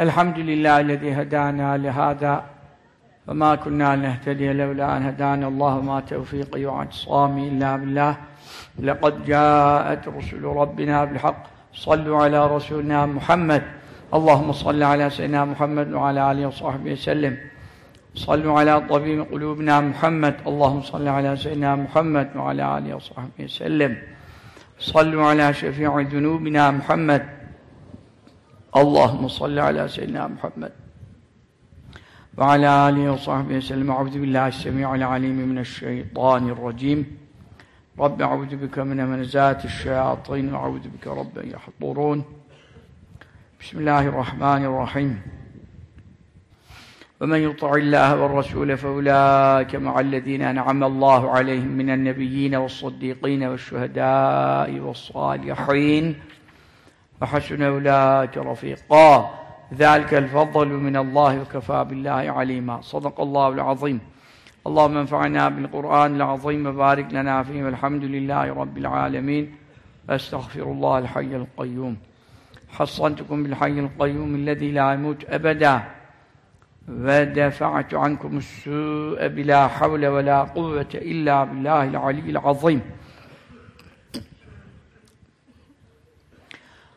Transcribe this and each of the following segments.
الحمد لله الذي هدانا لهذا وما كنا نهتدي لولا أن هدانا الله ما توفيقي واعتصامي إلا بالله. لقد جاءت رسل ربنا بالحق. صلوا على رسولنا محمد. اللهم صل على سيدنا محمد وعلى آله وصحبه وسلم. صلوا على طبيب قلوبنا محمد. اللهم صل على سيدنا محمد وعلى آله وصحبه وسلم. صلوا على شفيع ذنوبنا محمد. اللهم صل على سيدنا محمد وعلى آله وصحبه وسلم. أعوذ بالله السميع العليم من الشيطان الرجيم. رب أعوذ بك من منزات الشياطين وأعوذ بك رب أن يحضرون. بسم الله الرحمن الرحيم. ومن يطع الله والرسول فأولئك مع الذين أنعم الله عليهم من النبيين والصديقين والشهداء والصالحين. وحسن أولئك رفيقا. ذلك الفضل من الله وكفى بالله عليما. صدق الله العظيم. اللهم انفعنا بالقرآن العظيم وبارك لنا فيه والحمد لله رب العالمين. أستغفر الله الحي القيوم. حصنتكم بالحي القيوم الذي لا يموت أبدا. ودفعت عنكم السوء بلا حول ولا قوة إلا بالله العلي العظيم.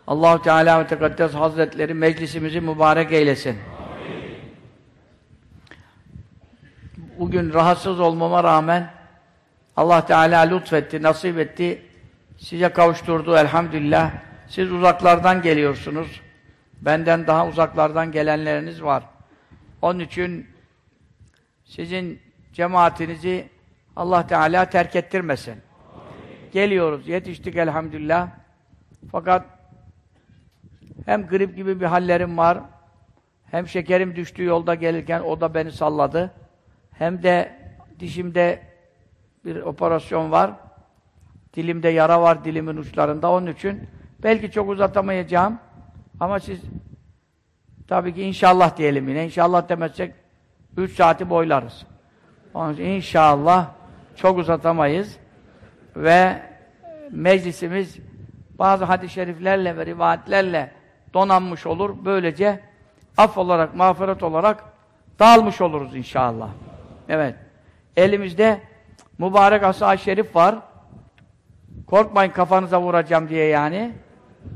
Allahu Teala ve Tekaddes Hazretleri meclisimizi mübarek eylesin. Bugün rahatsız olmama rağmen Allah Teala lütfetti, nasip etti. Size kavuşturdu elhamdülillah. Siz uzaklardan geliyorsunuz. Benden daha uzaklardan gelenleriniz var. Onun için sizin cemaatinizi Allah Teala terk ettirmesin. Geliyoruz, yetiştik elhamdülillah. Fakat hem grip gibi bir hallerim var, hem şekerim düştü yolda gelirken o da beni salladı. Hem de dişimde bir operasyon var. Dilimde yara var dilimin uçlarında. Onun için belki çok uzatamayacağım. Ama siz tabii ki inşallah diyelim yine. İnşallah demezsek 3 saati boylarız. Onun için inşallah çok uzatamayız. Ve meclisimiz bazı hadis-i şeriflerle ve rivayetlerle donanmış olur. Böylece af olarak, mağfiret olarak dağılmış oluruz inşallah. Evet. Elimizde mübarek asa şerif var. Korkmayın kafanıza vuracağım diye yani.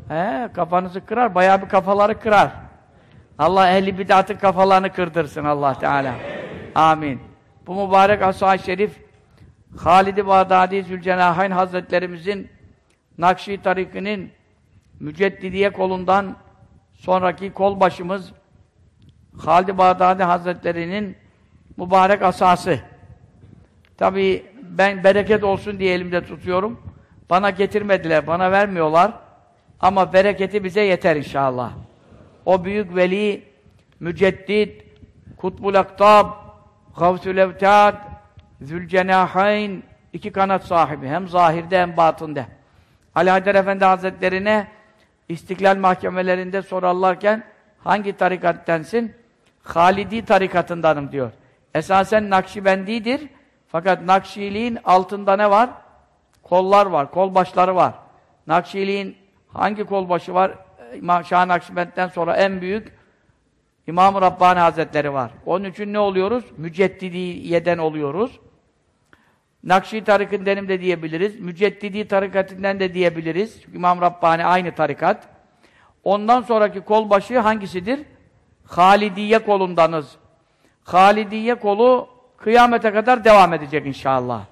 He, kafanızı kırar, bayağı bir kafaları kırar. Allah ehli bid'atın kafalarını kırdırsın Allah Teala. Amin. Bu mübarek asa şerif Halid-i Bağdadi Zülcenahayn Hazretlerimizin Nakşi tarikinin Müceddidiye kolundan sonraki kol başımız Halid-i Bağdadi Hazretleri'nin mübarek asası. Tabi ben bereket olsun diye elimde tutuyorum. Bana getirmediler, bana vermiyorlar. Ama bereketi bize yeter inşallah. O büyük veli, müceddit, kutbul aktab, gavsül evtad, zülcenahayn, iki kanat sahibi. Hem zahirde hem batında. Ali Haydar Efendi Hazretlerine İstiklal mahkemelerinde sorarlarken hangi tarikattensin? Halidi tarikatındanım diyor. Esasen Nakşibendidir. Fakat Nakşiliğin altında ne var? Kollar var, kol başları var. Nakşiliğin hangi kol başı var? İmam Şah Nakşibend'den sonra en büyük İmam-ı Rabbani Hazretleri var. Onun için ne oluyoruz? Müceddidiyeden oluyoruz. Nakşi tarikındenim de diyebiliriz. Müceddidi tarikatinden de diyebiliriz. İmam Rabbani aynı tarikat. Ondan sonraki kol başı hangisidir? Halidiye kolundanız. Halidiye kolu kıyamete kadar devam edecek inşallah.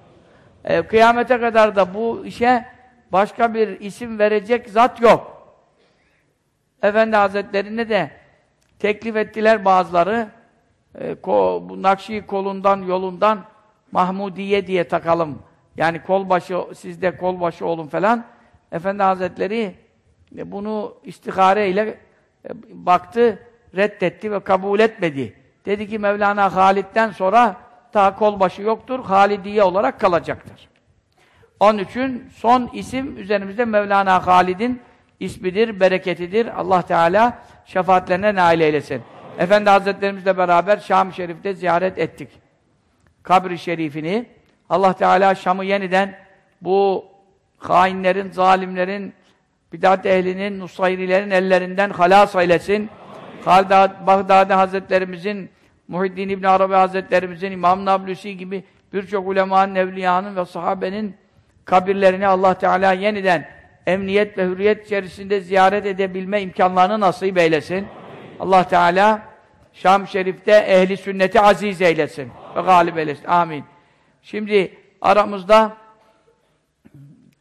Ee, kıyamete kadar da bu işe başka bir isim verecek zat yok. Efendi Hazretlerine de teklif ettiler bazıları. Ee, ko, bu Nakşi kolundan, yolundan Mahmudiye diye takalım. Yani kolbaşı, sizde kolbaşı olun falan. Efendi Hazretleri e, bunu istihare ile e, baktı, reddetti ve kabul etmedi. Dedi ki Mevlana Halid'den sonra daha kolbaşı yoktur, Halidiye olarak kalacaktır. Onun için son isim üzerimizde Mevlana Halid'in ismidir, bereketidir. Allah Teala şefaatlerine nail eylesin. Efendi Hazretlerimizle beraber Şam-ı Şerif'te ziyaret ettik kabri şerifini Allah Teala Şam'ı yeniden bu hainlerin, zalimlerin, bidat ehlinin, nusayrilerin ellerinden halas eylesin. Halid Bağdadi Hazretlerimizin, Muhiddin İbn Arabi Hazretlerimizin, İmam Nablusi gibi birçok ulemanın, evliyanın ve sahabenin kabirlerini Allah Teala yeniden emniyet ve hürriyet içerisinde ziyaret edebilme imkanlarını nasip eylesin. Allah Teala Şam Şerif'te ehli sünneti aziz eylesin ve galip eylesin. Amin. Şimdi aramızda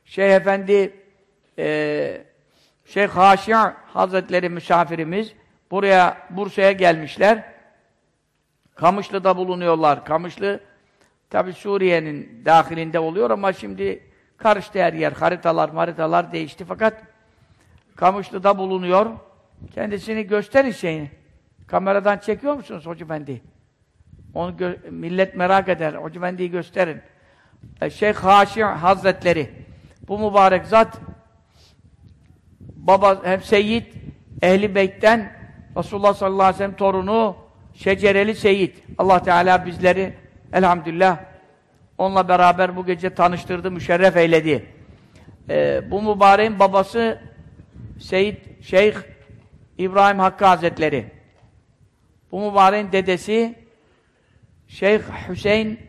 Şeyh Efendi e, Şeyh Haşi Hazretleri misafirimiz buraya Bursa'ya gelmişler. Kamışlı'da bulunuyorlar. Kamışlı tabi Suriye'nin dahilinde oluyor ama şimdi karıştı her yer. Haritalar, maritalar değişti fakat Kamışlı'da bulunuyor. Kendisini gösterin şeyini. Kameradan çekiyor musunuz Hoca Efendi? Onu millet merak eder. Hoca Efendi'yi gösterin. E, Şeyh Haşi Hazretleri bu mübarek zat baba hem Seyyid Ehli Beyt'ten Resulullah sallallahu aleyhi ve sellem torunu Şecereli Seyyid. Allah Teala bizleri elhamdülillah onunla beraber bu gece tanıştırdı, müşerref eyledi. Ee, bu mübareğin babası Seyyid Şeyh İbrahim Hakkı Hazretleri. Bu mübareğin dedesi Şeyh Hüseyin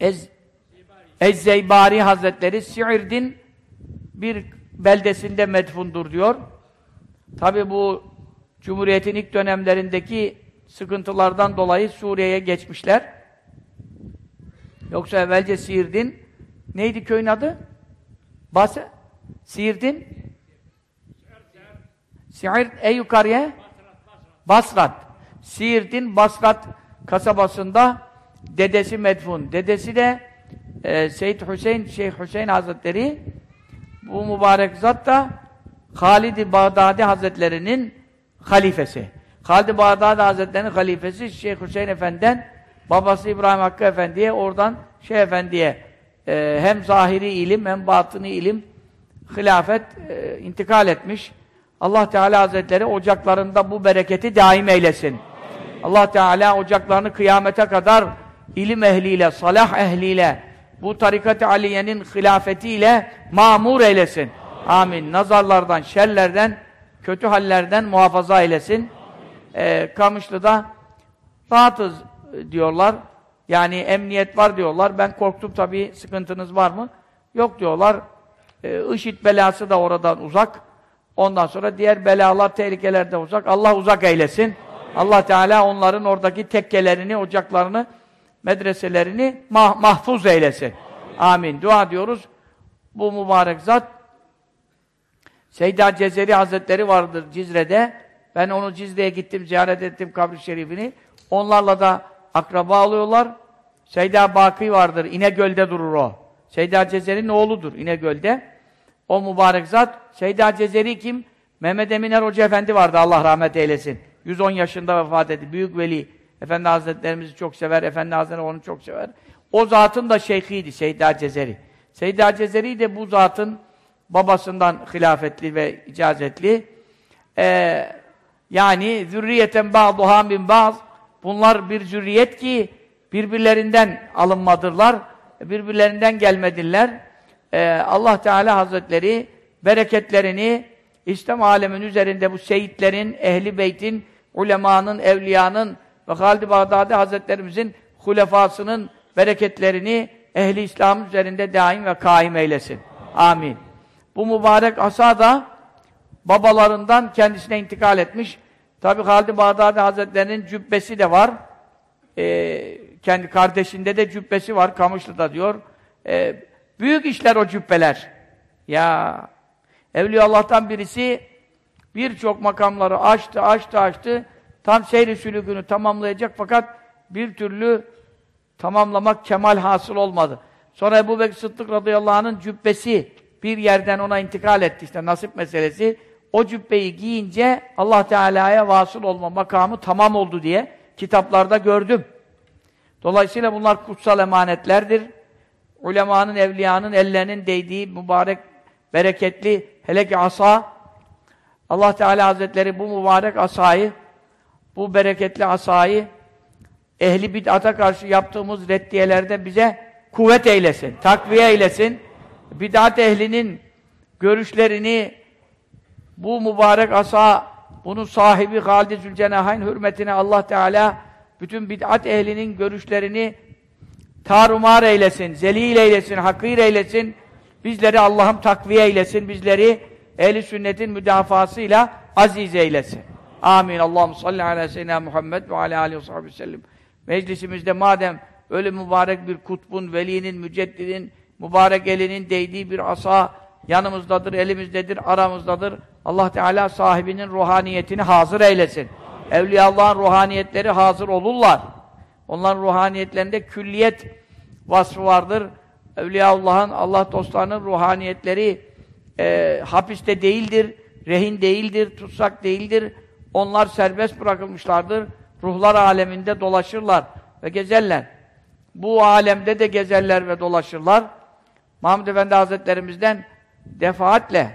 Ez Ez-Zeybari Hazretleri Si'irdin bir beldesinde medfundur diyor. Tabi bu Cumhuriyet'in ilk dönemlerindeki sıkıntılardan dolayı Suriye'ye geçmişler. Yoksa evvelce Siirdin neydi köyün adı? Bas Siirdin Siirt en yukarıya Basrat. Siirdin Basrat kasabasında dedesi medfun. Dedesi de e, Seyyid Hüseyin, Şeyh Hüseyin Hazretleri bu mübarek zat da Halid-i Bağdadi Hazretlerinin halifesi. Halid-i Bağdadi Hazretlerinin halifesi Şeyh Hüseyin Efendi'den babası İbrahim Hakkı Efendi'ye oradan Şeyh Efendi'ye e, hem zahiri ilim hem batını ilim hilafet e, intikal etmiş. Allah Teala Hazretleri ocaklarında bu bereketi daim eylesin. Allah Teala ocaklarını kıyamete kadar ilim ehliyle, salah ehliyle, bu tarikat-ı aliyenin hilafetiyle mamur eylesin. Amin. Nazarlardan, şerlerden, kötü hallerden muhafaza eylesin. Ee, Kamışlı'da rahatız diyorlar. Yani emniyet var diyorlar. Ben korktum tabii sıkıntınız var mı? Yok diyorlar. Ee, IŞİD belası da oradan uzak. Ondan sonra diğer belalar, tehlikeler de uzak. Allah uzak eylesin. Allah Teala onların oradaki tekkelerini, ocaklarını, medreselerini mah mahfuz eylesin. Amin. Dua diyoruz. Bu mübarek zat Seyda Cezeri Hazretleri vardır Cizre'de. Ben onu Cizre'ye gittim, ziyaret ettim kabri şerifini. Onlarla da akraba oluyorlar. Seyda Baki vardır, İnegöl'de durur o. Seyda Cezeri'nin oğludur İnegöl'de. O mübarek zat. Seyda Cezeri kim? Mehmet Eminer Hoca Efendi vardı, Allah rahmet eylesin. 110 yaşında vefat etti. Büyük veli. Efendi Hazretlerimizi çok sever, Efendi Hazretleri onu çok sever. O zatın da şeyhiydi, Seyda Cezeri. Seyda Cezeri de bu zatın babasından hilafetli ve icazetli. Ee, yani zürriyeten ba'duha min ba'd. Bunlar bir zürriyet ki birbirlerinden alınmadırlar. Birbirlerinden gelmediler. Ee, Allah Teala Hazretleri bereketlerini İslam alemin üzerinde bu seyitlerin, ehli beytin, ulemanın, evliyanın ve Halid-i Bağdadi Hazretlerimizin hulefasının bereketlerini ehli İslam üzerinde daim ve kaim eylesin. Amin. Bu mübarek asa da babalarından kendisine intikal etmiş. Tabi Halid-i Bağdadi Hazretlerinin cübbesi de var. Ee, kendi kardeşinde de cübbesi var. Kamışlı'da diyor. Ee, büyük işler o cübbeler. Ya Evliya Allah'tan birisi birçok makamları açtı, açtı, açtı. Tam seyri sülükünü tamamlayacak fakat bir türlü tamamlamak kemal hasıl olmadı. Sonra Ebu Bekir Sıddık radıyallahu anh'ın cübbesi bir yerden ona intikal etti işte nasip meselesi. O cübbeyi giyince Allah Teala'ya vasıl olma makamı tamam oldu diye kitaplarda gördüm. Dolayısıyla bunlar kutsal emanetlerdir. Ulemanın, evliyanın ellerinin değdiği mübarek, bereketli, hele ki asa, Allah Teala Hazretleri bu mübarek asayı, bu bereketli asayı ehli bid'ata karşı yaptığımız reddiyelerde bize kuvvet eylesin, takviye eylesin. Bid'at ehlinin görüşlerini bu mübarek asa bunun sahibi Halid Zülcenahayn hürmetine Allah Teala bütün bid'at ehlinin görüşlerini tarumar eylesin, zelil eylesin, hakir eylesin. Bizleri Allah'ım takviye eylesin. Bizleri ehli sünnetin müdafasıyla aziz eylesin. Amin. Allahu salli ala seyyidina Muhammed ve ala alihi ve sahbihi sellem. Meclisimizde madem öyle mübarek bir kutbun, velinin, müceddidin, mübarek elinin değdiği bir asa yanımızdadır, elimizdedir, aramızdadır. Allah Teala sahibinin ruhaniyetini hazır eylesin. Evliya Allah'ın ruhaniyetleri hazır olurlar. Onların ruhaniyetlerinde külliyet vasfı vardır. Evliya Allah'ın, Allah dostlarının ruhaniyetleri e, hapiste değildir, rehin değildir, tutsak değildir. Onlar serbest bırakılmışlardır. Ruhlar aleminde dolaşırlar ve gezerler. Bu alemde de gezerler ve dolaşırlar. Mahmud Efendi Hazretlerimizden defaatle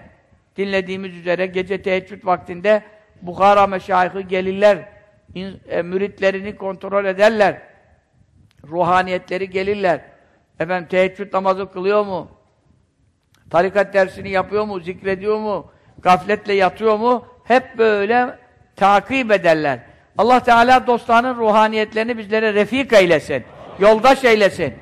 dinlediğimiz üzere gece teheccüd vaktinde Bukhara meşayihı gelirler, e, müritlerini kontrol ederler, ruhaniyetleri gelirler. Efendim teheccüd namazı kılıyor mu? Tarikat dersini yapıyor mu? Zikrediyor mu? Gafletle yatıyor mu? Hep böyle takip ederler. Allah Teala dostlarının ruhaniyetlerini bizlere refik eylesin. Yoldaş eylesin.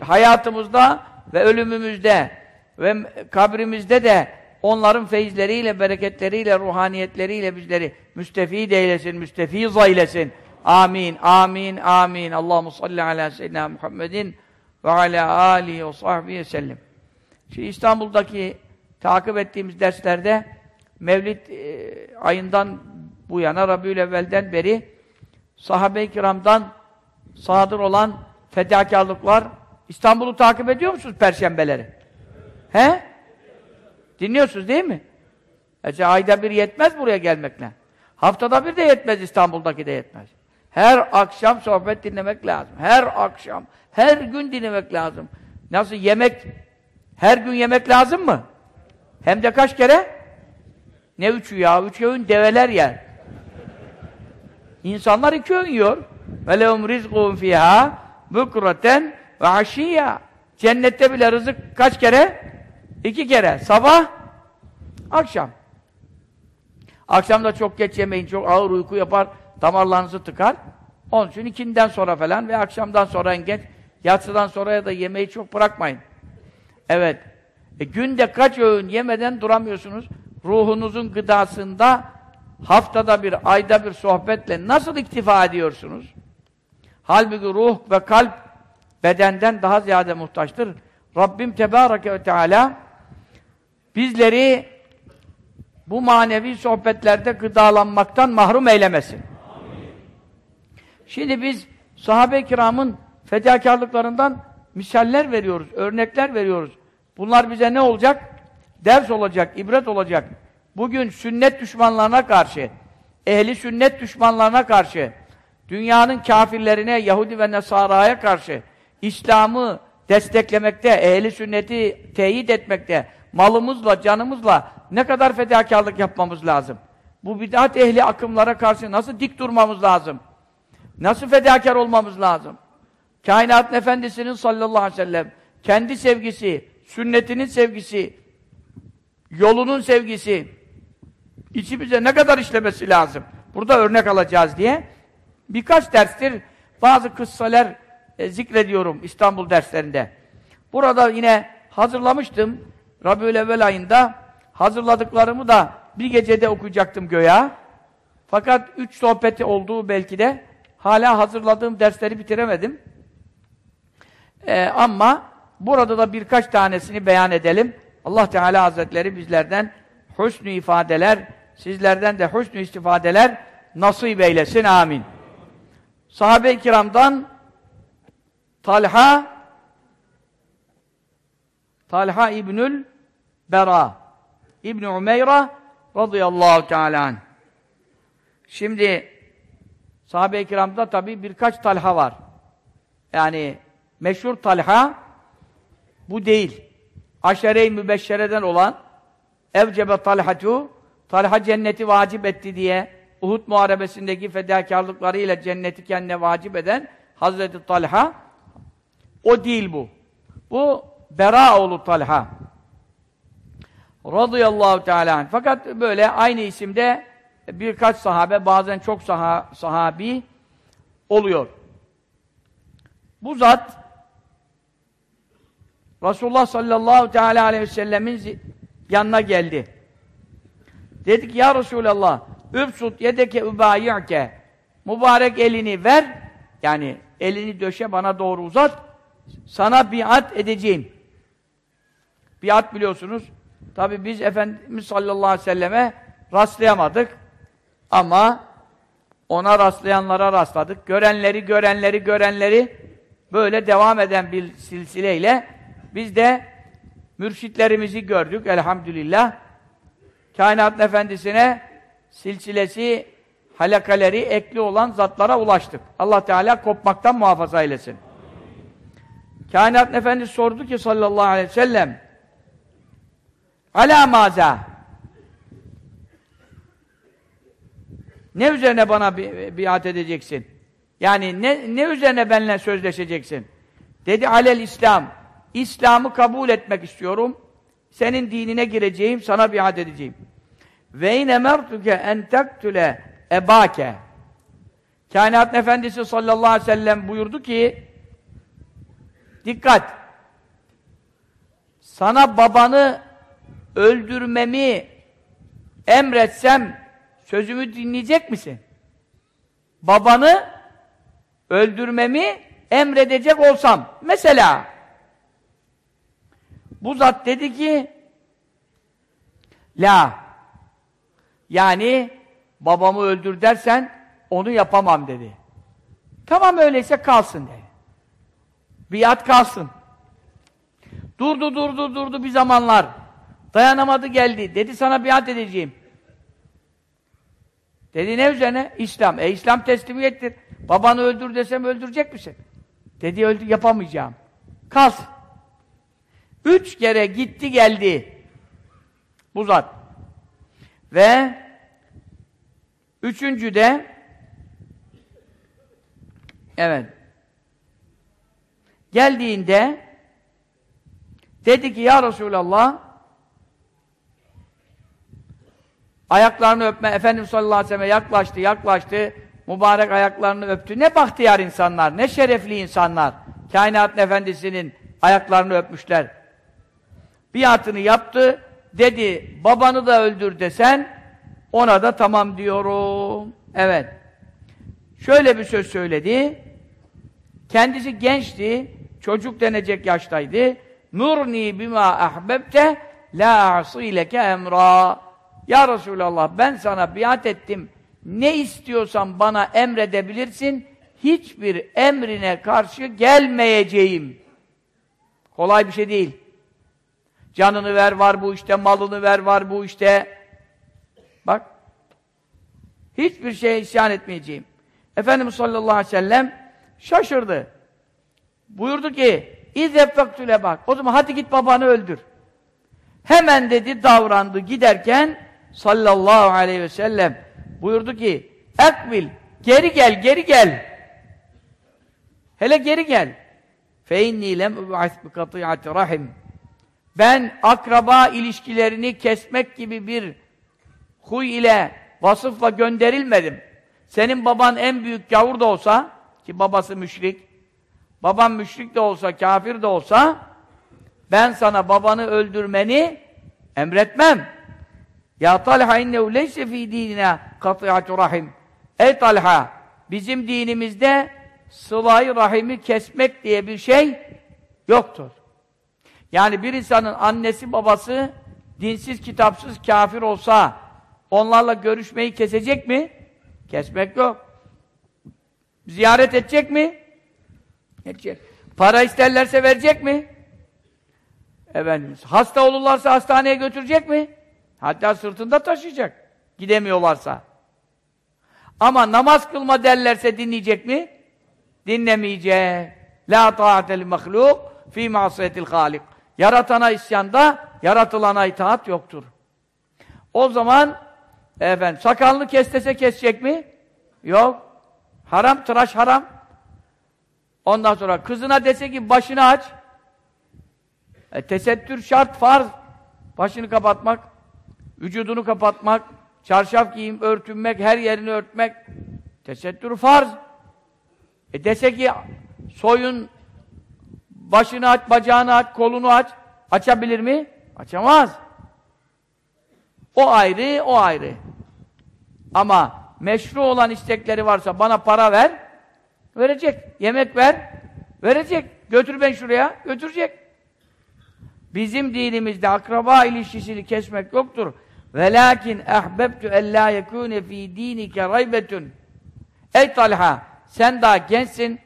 Hayatımızda ve ölümümüzde ve kabrimizde de onların feyizleriyle, bereketleriyle, ruhaniyetleriyle bizleri müstefid eylesin, müstefiz eylesin. Amin, amin, amin. Allahu salli ala seyyidina Muhammedin ve ala alihi ve sahbihi sellem. Şimdi İstanbul'daki takip ettiğimiz derslerde Mevlid e, ayından bu yana Rabiül evvelden beri sahabe-i kiramdan sadır olan fedakarlıklar İstanbul'u takip ediyor musunuz perşembeleri? He? Dinliyorsunuz değil mi? Ece ayda bir yetmez buraya gelmekle. Haftada bir de yetmez İstanbul'daki de yetmez. Her akşam sohbet dinlemek lazım. Her akşam, her gün dinlemek lazım. Nasıl yemek, her gün yemek lazım mı? Hem de kaç kere? Ne üçü ya? Üç öğün develer yer. İnsanlar iki öğün yiyor. وَلَهُمْ رِزْقُهُمْ فِيهَا بُكْرَةً وَعَشِيًّا Cennette bile rızık kaç kere? İki kere. Sabah, akşam. Akşam da çok geç yemeyin, çok ağır uyku yapar, damarlarınızı tıkar. Onun için ikinden sonra falan ve akşamdan sonra en geç, yatsıdan sonra ya da yemeği çok bırakmayın. Evet. E, günde kaç öğün yemeden duramıyorsunuz? Ruhunuzun gıdasında haftada bir, ayda bir sohbetle nasıl iktifa ediyorsunuz? Halbuki ruh ve kalp bedenden daha ziyade muhtaçtır. Rabbim Tebareke ve Teala bizleri bu manevi sohbetlerde gıdalanmaktan mahrum eylemesin. Şimdi biz sahabe-i kiramın fedakarlıklarından misaller veriyoruz, örnekler veriyoruz. Bunlar bize ne olacak? Ders olacak, ibret olacak. Bugün sünnet düşmanlarına karşı, ehli sünnet düşmanlarına karşı, dünyanın kafirlerine, Yahudi ve Nesara'ya karşı, İslam'ı desteklemekte, ehli sünneti teyit etmekte, malımızla, canımızla ne kadar fedakarlık yapmamız lazım? Bu bid'at ehli akımlara karşı nasıl dik durmamız lazım? Nasıl fedakar olmamız lazım? Kainatın Efendisi'nin sallallahu aleyhi ve sellem kendi sevgisi, sünnetinin sevgisi, yolunun sevgisi içimize ne kadar işlemesi lazım? Burada örnek alacağız diye birkaç derstir bazı kıssalar e, zikrediyorum İstanbul derslerinde. Burada yine hazırlamıştım. Rabiül evvel ayında hazırladıklarımı da bir gecede okuyacaktım göya. Fakat üç sohbeti olduğu belki de hala hazırladığım dersleri bitiremedim. Ee, ama burada da birkaç tanesini beyan edelim. Allah Teala Hazretleri bizlerden husnü ifadeler, sizlerden de husnü istifadeler nasip eylesin. Amin. Sahabe-i kiramdan Talha Talha İbnül Bera İbn Umeyra radıyallahu teala. Şimdi sahabe-i kiramda tabi birkaç Talha var. Yani meşhur Talha bu değil. Aşere-i mübeşşereden olan Evcebe Talhatu Talha cenneti vacip etti diye Uhud muharebesindeki fedakarlıklarıyla cenneti kendine vacip eden Hazreti Talha o değil bu. Bu Bera oğlu Talha radıyallahu teala. Fakat böyle aynı isimde birkaç sahabe, bazen çok saha, sahabi oluyor. Bu zat Resulullah sallallahu teala aleyhi ve sellemin yanına geldi. Dedi ki ya Resulallah übsut yedeke übayi'ke mübarek elini ver yani elini döşe bana doğru uzat sana biat edeceğim. Biat biliyorsunuz tabi biz Efendimiz sallallahu aleyhi ve selleme rastlayamadık ama ona rastlayanlara rastladık. Görenleri, görenleri, görenleri böyle devam eden bir silsileyle biz de mürşitlerimizi gördük elhamdülillah. Kainat Efendisi'ne silsilesi, halakaleri ekli olan zatlara ulaştık. Allah Teala kopmaktan muhafaza eylesin. Kainat Efendisi sordu ki sallallahu aleyhi ve sellem Ala maza Ne üzerine bana bi biat edeceksin? Yani ne, ne üzerine benimle sözleşeceksin? Dedi alel İslam. İslam'ı kabul etmek istiyorum. Senin dinine gireceğim, sana biat edeceğim. Ve in emertuke en tektüle ebake. Kainat Efendisi sallallahu aleyhi ve sellem buyurdu ki dikkat sana babanı öldürmemi emretsem sözümü dinleyecek misin? Babanı öldürmemi emredecek olsam mesela bu zat dedi ki La yani babamı öldür dersen onu yapamam dedi. Tamam öyleyse kalsın dedi. Biat kalsın. Durdu durdu durdu bir zamanlar. Dayanamadı geldi. Dedi sana biat edeceğim. Dedi ne üzerine? İslam. E İslam teslimiyettir. Babanı öldür desem öldürecek misin? Dedi öldü yapamayacağım. Kalsın. Üç kere gitti geldi. Bu zat. Ve üçüncü de evet geldiğinde dedi ki ya Resulallah ayaklarını öpme Efendimiz sallallahu aleyhi ve sellem yaklaştı yaklaştı mübarek ayaklarını öptü ne bahtiyar insanlar ne şerefli insanlar kainatın efendisinin ayaklarını öpmüşler biatını yaptı dedi babanı da öldür desen ona da tamam diyorum. Evet. Şöyle bir söz söyledi. Kendisi gençti. Çocuk denecek yaştaydı. Nurni bima ahbebte la asileke emra. Ya Resulallah ben sana biat ettim. Ne istiyorsan bana emredebilirsin. Hiçbir emrine karşı gelmeyeceğim. Kolay bir şey değil. Canını ver var bu işte, malını ver var bu işte. Bak. Hiçbir şeye isyan etmeyeceğim. Efendimiz sallallahu aleyhi ve sellem şaşırdı. Buyurdu ki İzzeffektüle bak. O zaman hadi git babanı öldür. Hemen dedi davrandı giderken sallallahu aleyhi ve sellem buyurdu ki ekbil geri gel geri gel. Hele geri gel. Fe inni lem ub'as bi rahim. Ben akraba ilişkilerini kesmek gibi bir huy ile, vasıfla gönderilmedim. Senin baban en büyük gavur da olsa, ki babası müşrik, baban müşrik de olsa, kafir de olsa, ben sana babanı öldürmeni emretmem. Ya Talha innehu leyse fî dinina katî'atu rahim. Ey Talha, bizim dinimizde sılayı rahimi kesmek diye bir şey yoktur. Yani bir insanın annesi babası dinsiz, kitapsız, kafir olsa onlarla görüşmeyi kesecek mi? Kesmek yok. Ziyaret edecek mi? Edecek. Para isterlerse verecek mi? Efendimiz. Hasta olurlarsa hastaneye götürecek mi? Hatta sırtında taşıyacak. Gidemiyorlarsa. Ama namaz kılma derlerse dinleyecek mi? Dinlemeyecek. La ta'atel mahluk fi masiyetil halik. Yaratana isyanda, yaratılana itaat yoktur. O zaman efendim sakalını kestese kesecek mi? Yok. Haram, tıraş haram. Ondan sonra kızına dese ki başını aç. E, tesettür şart, farz. Başını kapatmak, vücudunu kapatmak, çarşaf giyim, örtünmek, her yerini örtmek. Tesettür farz. E dese ki soyun, başını aç, bacağını aç, kolunu aç. Açabilir mi? Açamaz. O ayrı, o ayrı. Ama meşru olan istekleri varsa bana para ver, verecek. Yemek ver, verecek. Götür ben şuraya, götürecek. Bizim dinimizde akraba ilişkisini kesmek yoktur. Velakin ahbebtu en la yekune fi dinike raybetun. Ey Talha, sen daha gençsin.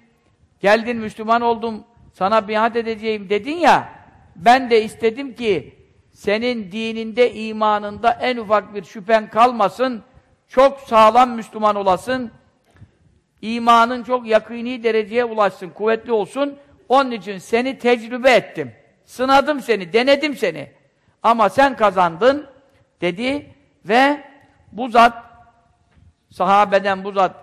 Geldin Müslüman oldum. Sana biat edeceğim dedin ya. Ben de istedim ki senin dininde, imanında en ufak bir şüphen kalmasın. Çok sağlam Müslüman olasın. İmanın çok yakini dereceye ulaşsın, kuvvetli olsun. Onun için seni tecrübe ettim. Sınadım seni, denedim seni. Ama sen kazandın dedi ve bu zat sahabeden bu zat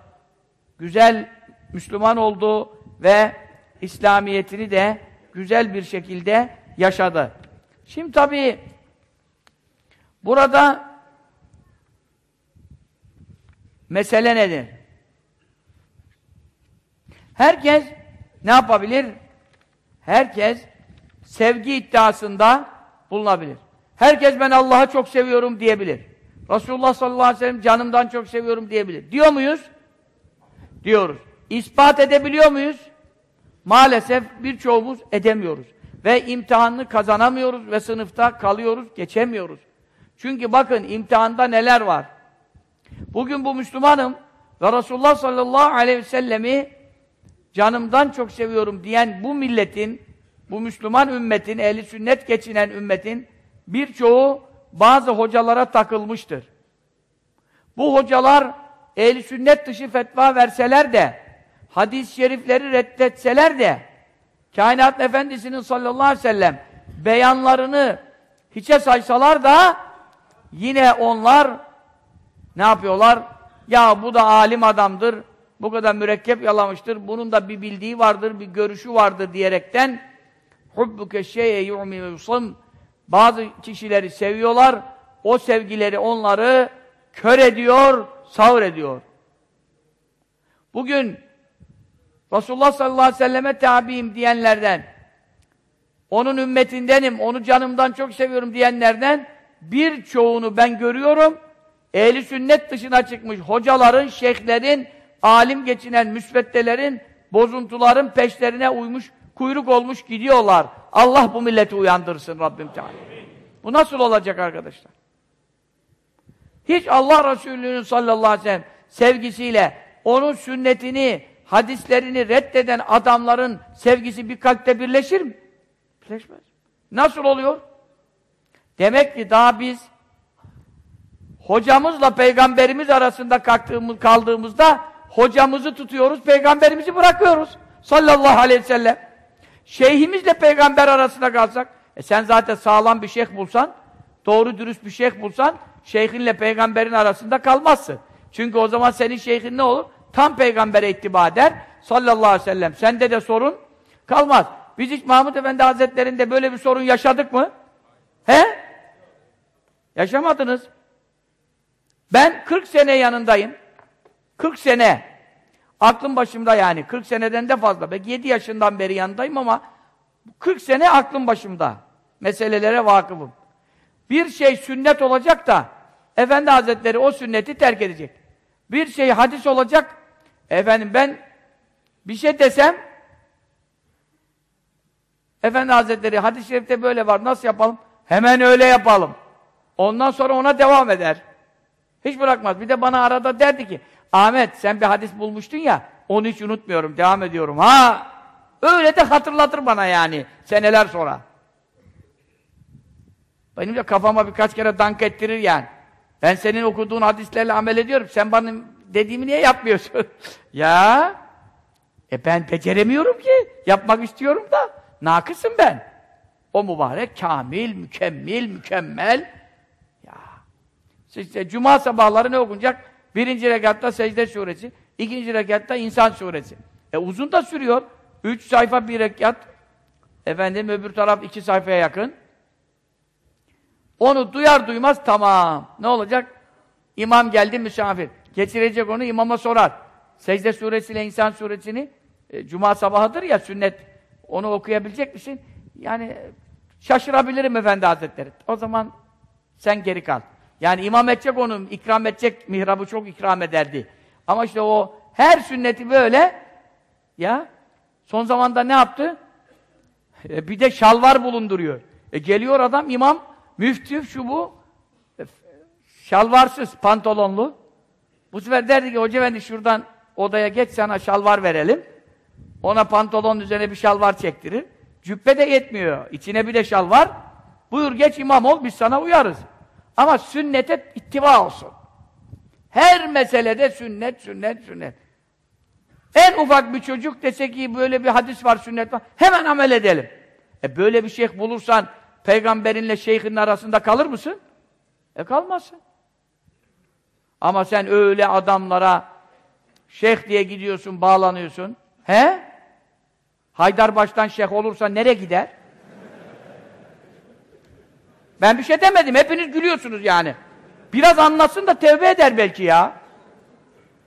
güzel Müslüman oldu ve İslamiyetini de güzel bir şekilde yaşadı. Şimdi tabii burada mesele nedir? Herkes ne yapabilir? Herkes sevgi iddiasında bulunabilir. Herkes ben Allah'ı çok seviyorum diyebilir. Resulullah sallallahu aleyhi ve sellem canımdan çok seviyorum diyebilir. Diyor muyuz? Diyoruz. İspat edebiliyor muyuz? Maalesef birçoğumuz edemiyoruz. Ve imtihanını kazanamıyoruz ve sınıfta kalıyoruz, geçemiyoruz. Çünkü bakın imtihanda neler var. Bugün bu Müslümanım ve Resulullah sallallahu aleyhi ve sellemi canımdan çok seviyorum diyen bu milletin, bu Müslüman ümmetin, ehli sünnet geçinen ümmetin birçoğu bazı hocalara takılmıştır. Bu hocalar ehli sünnet dışı fetva verseler de, hadis-i şerifleri reddetseler de, kainat efendisinin sallallahu aleyhi ve sellem beyanlarını hiçe saysalar da yine onlar ne yapıyorlar? Ya bu da alim adamdır, bu kadar mürekkep yalamıştır, bunun da bir bildiği vardır, bir görüşü vardır diyerekten hubbuke şey'e yu'mi ve bazı kişileri seviyorlar, o sevgileri onları kör ediyor, sağır ediyor. Bugün Resulullah sallallahu aleyhi ve selleme tabiyim diyenlerden, onun ümmetindenim, onu canımdan çok seviyorum diyenlerden birçoğunu ben görüyorum, ehli sünnet dışına çıkmış hocaların, şeyhlerin, alim geçinen müsveddelerin, bozuntuların peşlerine uymuş, kuyruk olmuş gidiyorlar. Allah bu milleti uyandırsın Rabbim Teala. Bu nasıl olacak arkadaşlar? Hiç Allah Resulü'nün sallallahu aleyhi ve sellem sevgisiyle onun sünnetini, hadislerini reddeden adamların sevgisi bir kalpte birleşir mi? Birleşmez. Nasıl oluyor? Demek ki daha biz hocamızla peygamberimiz arasında kaldığımızda hocamızı tutuyoruz, peygamberimizi bırakıyoruz. Sallallahu aleyhi ve sellem. Şeyhimizle peygamber arasında kalsak, e sen zaten sağlam bir şeyh bulsan, doğru dürüst bir şeyh bulsan, şeyhinle peygamberin arasında kalmazsın. Çünkü o zaman senin şeyhin ne olur? Tam peygambere ittiba eder. Sallallahu aleyhi ve sellem. Sende de sorun kalmaz. Biz hiç Mahmud Efendi Hazretleri'nde böyle bir sorun yaşadık mı? He? Yaşamadınız. Ben 40 sene yanındayım. 40 sene. Aklım başımda yani. 40 seneden de fazla. Belki 7 yaşından beri yanındayım ama 40 sene aklım başımda. Meselelere vakıfım. Bir şey sünnet olacak da Efendi Hazretleri o sünneti terk edecek. Bir şey hadis olacak. Efendim ben bir şey desem Efendi Hazretleri hadis-i şerifte böyle var. Nasıl yapalım? Hemen öyle yapalım. Ondan sonra ona devam eder. Hiç bırakmaz. Bir de bana arada derdi ki Ahmet sen bir hadis bulmuştun ya onu hiç unutmuyorum. Devam ediyorum. Ha öyle de hatırlatır bana yani seneler sonra. Benim de kafama birkaç kere dank ettirir yani. Ben senin okuduğun hadislerle amel ediyorum. Sen bana dediğimi niye yapmıyorsun? ya e ben beceremiyorum ki. Yapmak istiyorum da. Nakısım ben. O mübarek kamil, mükemmel, mükemmel. Ya. İşte cuma sabahları ne okunacak? Birinci rekatta secde suresi, ikinci rekatta insan suresi. E uzun da sürüyor. Üç sayfa bir rekat. Efendim öbür taraf iki sayfaya yakın. Onu duyar duymaz tamam. Ne olacak? İmam geldi misafir. Getirecek onu imama sorar. Secde suresiyle insan suresini e, cuma sabahıdır ya sünnet. Onu okuyabilecek misin? Yani şaşırabilirim efendi hazretleri. O zaman sen geri kal. Yani imam edecek onu, ikram edecek, mihrabı çok ikram ederdi. Ama işte o her sünneti böyle ya son zamanda ne yaptı? E, bir de şalvar bulunduruyor. E, geliyor adam imam, müftü şu bu e, şalvarsız, pantolonlu. Bu sefer derdi ki hoca efendi şuradan odaya geç sana şalvar verelim. Ona pantolonun üzerine bir şalvar çektirir. Cübbe de yetmiyor. İçine bir de şalvar. Buyur geç imam ol biz sana uyarız. Ama sünnete ittiba olsun. Her meselede sünnet, sünnet, sünnet. En ufak bir çocuk dese ki böyle bir hadis var, sünnet var, hemen amel edelim. E böyle bir şeyh bulursan, peygamberinle şeyhin arasında kalır mısın? E kalmazsın. Ama sen öyle adamlara şeyh diye gidiyorsun, bağlanıyorsun. He? Haydarbaş'tan şeyh olursa nereye gider? Ben bir şey demedim, hepiniz gülüyorsunuz yani. Biraz anlasın da tevbe eder belki ya.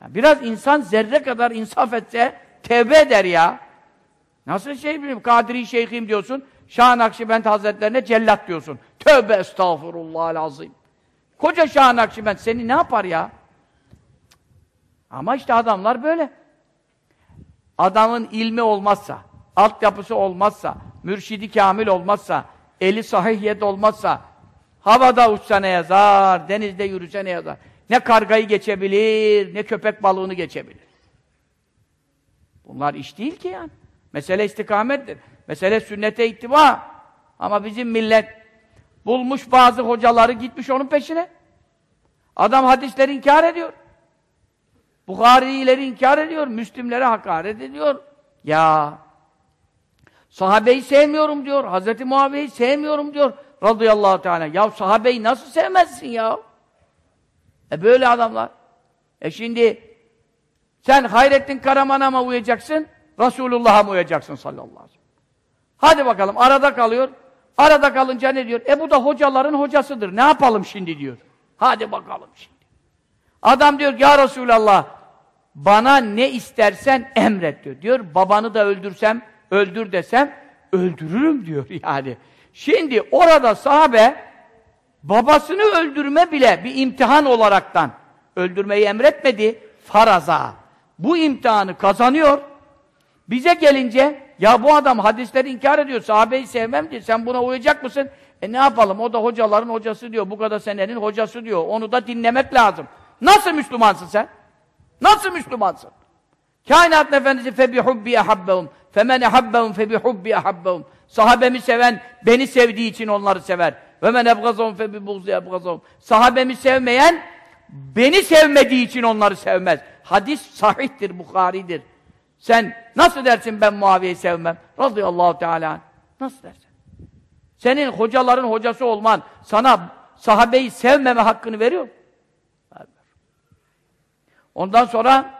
Biraz insan zerre kadar insaf etse tevbe eder ya. Nasıl şey bileyim, Kadiri Şeyh'im diyorsun, Şah Nakşibend Hazretlerine cellat diyorsun. Tövbe estağfurullah azim. Koca Şah Nakşibend seni ne yapar ya? Ama işte adamlar böyle. Adamın ilmi olmazsa, altyapısı olmazsa, mürşidi kamil olmazsa, eli sahihiyet olmazsa, havada uçsa ne yazar, denizde yürüse ne yazar? Ne kargayı geçebilir, ne köpek balığını geçebilir. Bunlar iş değil ki yani. Mesele istikamettir. Mesele sünnete ittiba. Ama bizim millet bulmuş bazı hocaları gitmiş onun peşine. Adam hadisleri inkar ediyor. Bukhari'leri inkar ediyor, Müslimlere hakaret ediyor. Ya sahabeyi sevmiyorum diyor, Hazreti Muaviye'yi sevmiyorum diyor radıyallahu teala. Ya sahabeyi nasıl sevmezsin ya? E böyle adamlar. E şimdi sen Hayrettin Karaman'a mı uyacaksın, Resulullah'a mı uyacaksın sallallahu aleyhi ve sellem? Hadi bakalım, arada kalıyor. Arada kalınca ne diyor? E bu da hocaların hocasıdır. Ne yapalım şimdi diyor. Hadi bakalım şimdi. Adam diyor ya Resulallah bana ne istersen emret diyor. Diyor babanı da öldürsem, öldür desem öldürürüm diyor yani. Şimdi orada sahabe babasını öldürme bile bir imtihan olaraktan öldürmeyi emretmedi faraza. Bu imtihanı kazanıyor. Bize gelince ya bu adam hadisleri inkar ediyor, sahabeyi sevmem diyor. Sen buna uyacak mısın? E ne yapalım? O da hocaların hocası diyor. Bu kadar senenin hocası diyor. Onu da dinlemek lazım. Nasıl Müslümansın sen? Nasıl Müslümansın? Kainat efendisi febi hubbi ahabbehum femen ahabbehum febi hubbi ahabbehum Sahabemi seven beni sevdiği için onları sever. Ve men ebgazahum febi buğzi ebgazahum Sahabemi sevmeyen beni sevmediği için onları sevmez. Hadis sahihtir, Bukhari'dir. Sen nasıl dersin ben Muaviye'yi sevmem? Radıyallahu Teala. Nasıl dersin? Senin hocaların hocası olman sana sahabeyi sevmeme hakkını veriyor Ondan sonra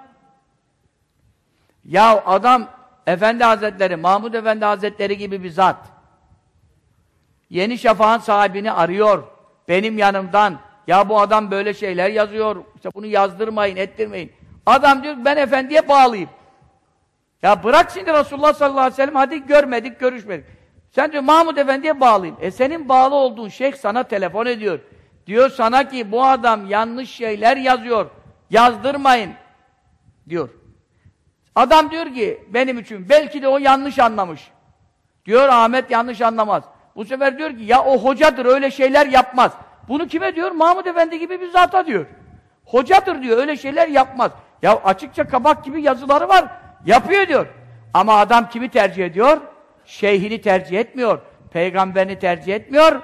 ya adam Efendi Hazretleri, Mahmud Efendi Hazretleri gibi bir zat Yeni Şafak'ın sahibini arıyor. Benim yanımdan. Ya bu adam böyle şeyler yazıyor. İşte bunu yazdırmayın, ettirmeyin. Adam diyor ben efendiye bağlıyım. Ya bırak şimdi Resulullah sallallahu aleyhi ve sellem hadi görmedik, görüşmedik. Sen diyor Mahmud Efendi'ye bağlıyım. E senin bağlı olduğun şeyh sana telefon ediyor. Diyor sana ki bu adam yanlış şeyler yazıyor. Yazdırmayın. Diyor. Adam diyor ki benim için belki de o yanlış anlamış. Diyor Ahmet yanlış anlamaz. Bu sefer diyor ki ya o hocadır öyle şeyler yapmaz. Bunu kime diyor? Mahmud Efendi gibi bir zata diyor. Hocadır diyor öyle şeyler yapmaz. Ya açıkça kabak gibi yazıları var. Yapıyor diyor. Ama adam kimi tercih ediyor? Şeyhini tercih etmiyor. Peygamberini tercih etmiyor.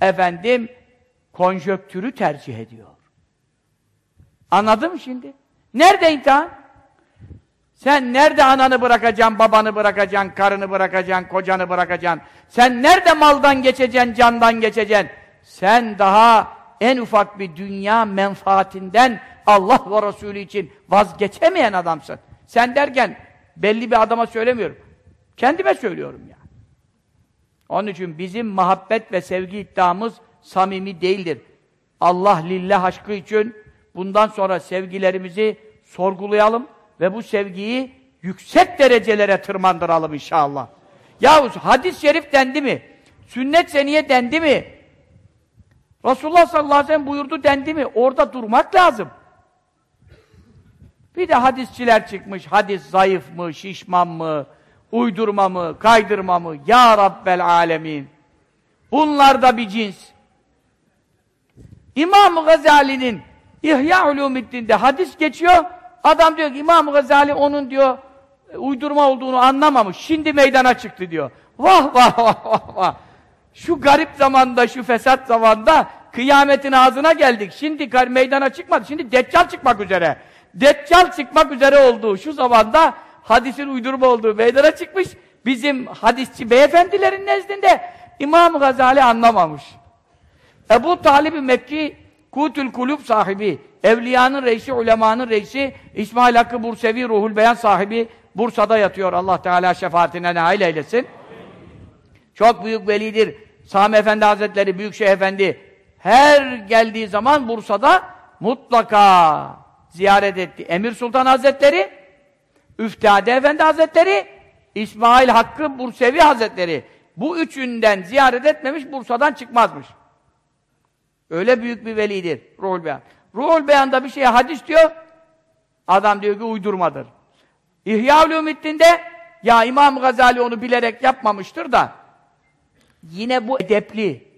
Efendim konjöktürü tercih ediyor. Anladın mı şimdi? Nerede imtihan? Sen nerede ananı bırakacaksın, babanı bırakacaksın, karını bırakacaksın, kocanı bırakacaksın? Sen nerede maldan geçeceksin, candan geçeceksin? Sen daha en ufak bir dünya menfaatinden Allah ve Resulü için vazgeçemeyen adamsın. Sen derken belli bir adama söylemiyorum. Kendime söylüyorum ya. Onun için bizim muhabbet ve sevgi iddiamız samimi değildir. Allah lillah aşkı için bundan sonra sevgilerimizi sorgulayalım ve bu sevgiyi yüksek derecelere tırmandıralım inşallah. Yahu hadis-i şerif dendi mi? Sünnet seniye dendi mi? Resulullah sallallahu aleyhi ve sellem buyurdu dendi mi? Orada durmak lazım. Bir de hadisçiler çıkmış. Hadis zayıf mı, şişman mı, uydurma mı, kaydırma mı? Ya Rabbel alemin. Bunlar da bir cins. İmam Gazali'nin İhya Ulumiddin'de hadis geçiyor. Adam diyor ki İmam Gazali onun diyor uydurma olduğunu anlamamış. Şimdi meydana çıktı diyor. Vah vah vah vah vah. Şu garip zamanda, şu fesat zamanda kıyametin ağzına geldik. Şimdi meydana çıkmadı. Şimdi Deccal çıkmak üzere. Deccal çıkmak üzere olduğu şu zamanda hadisin uydurma olduğu meydana çıkmış. Bizim hadisçi beyefendilerin nezdinde İmam Gazali anlamamış. Ebu Talib-i Mekki Kutül Kulub sahibi, evliyanın reisi, ulemanın reisi, İsmail Hakkı Bursevi Ruhul Beyan sahibi Bursa'da yatıyor. Allah Teala şefaatine nail eylesin. Çok büyük velidir. Sami Efendi Hazretleri, Büyükşehir Efendi her geldiği zaman Bursa'da mutlaka ziyaret etti. Emir Sultan Hazretleri, Üftade Efendi Hazretleri, İsmail Hakkı Bursevi Hazretleri bu üçünden ziyaret etmemiş Bursa'dan çıkmazmış. Öyle büyük bir velidir Ruhul Beyan. Ruhul Beyan'da bir şeye hadis diyor, adam diyor ki uydurmadır. İhya Ulumiddin'de ya İmam Gazali onu bilerek yapmamıştır da yine bu edepli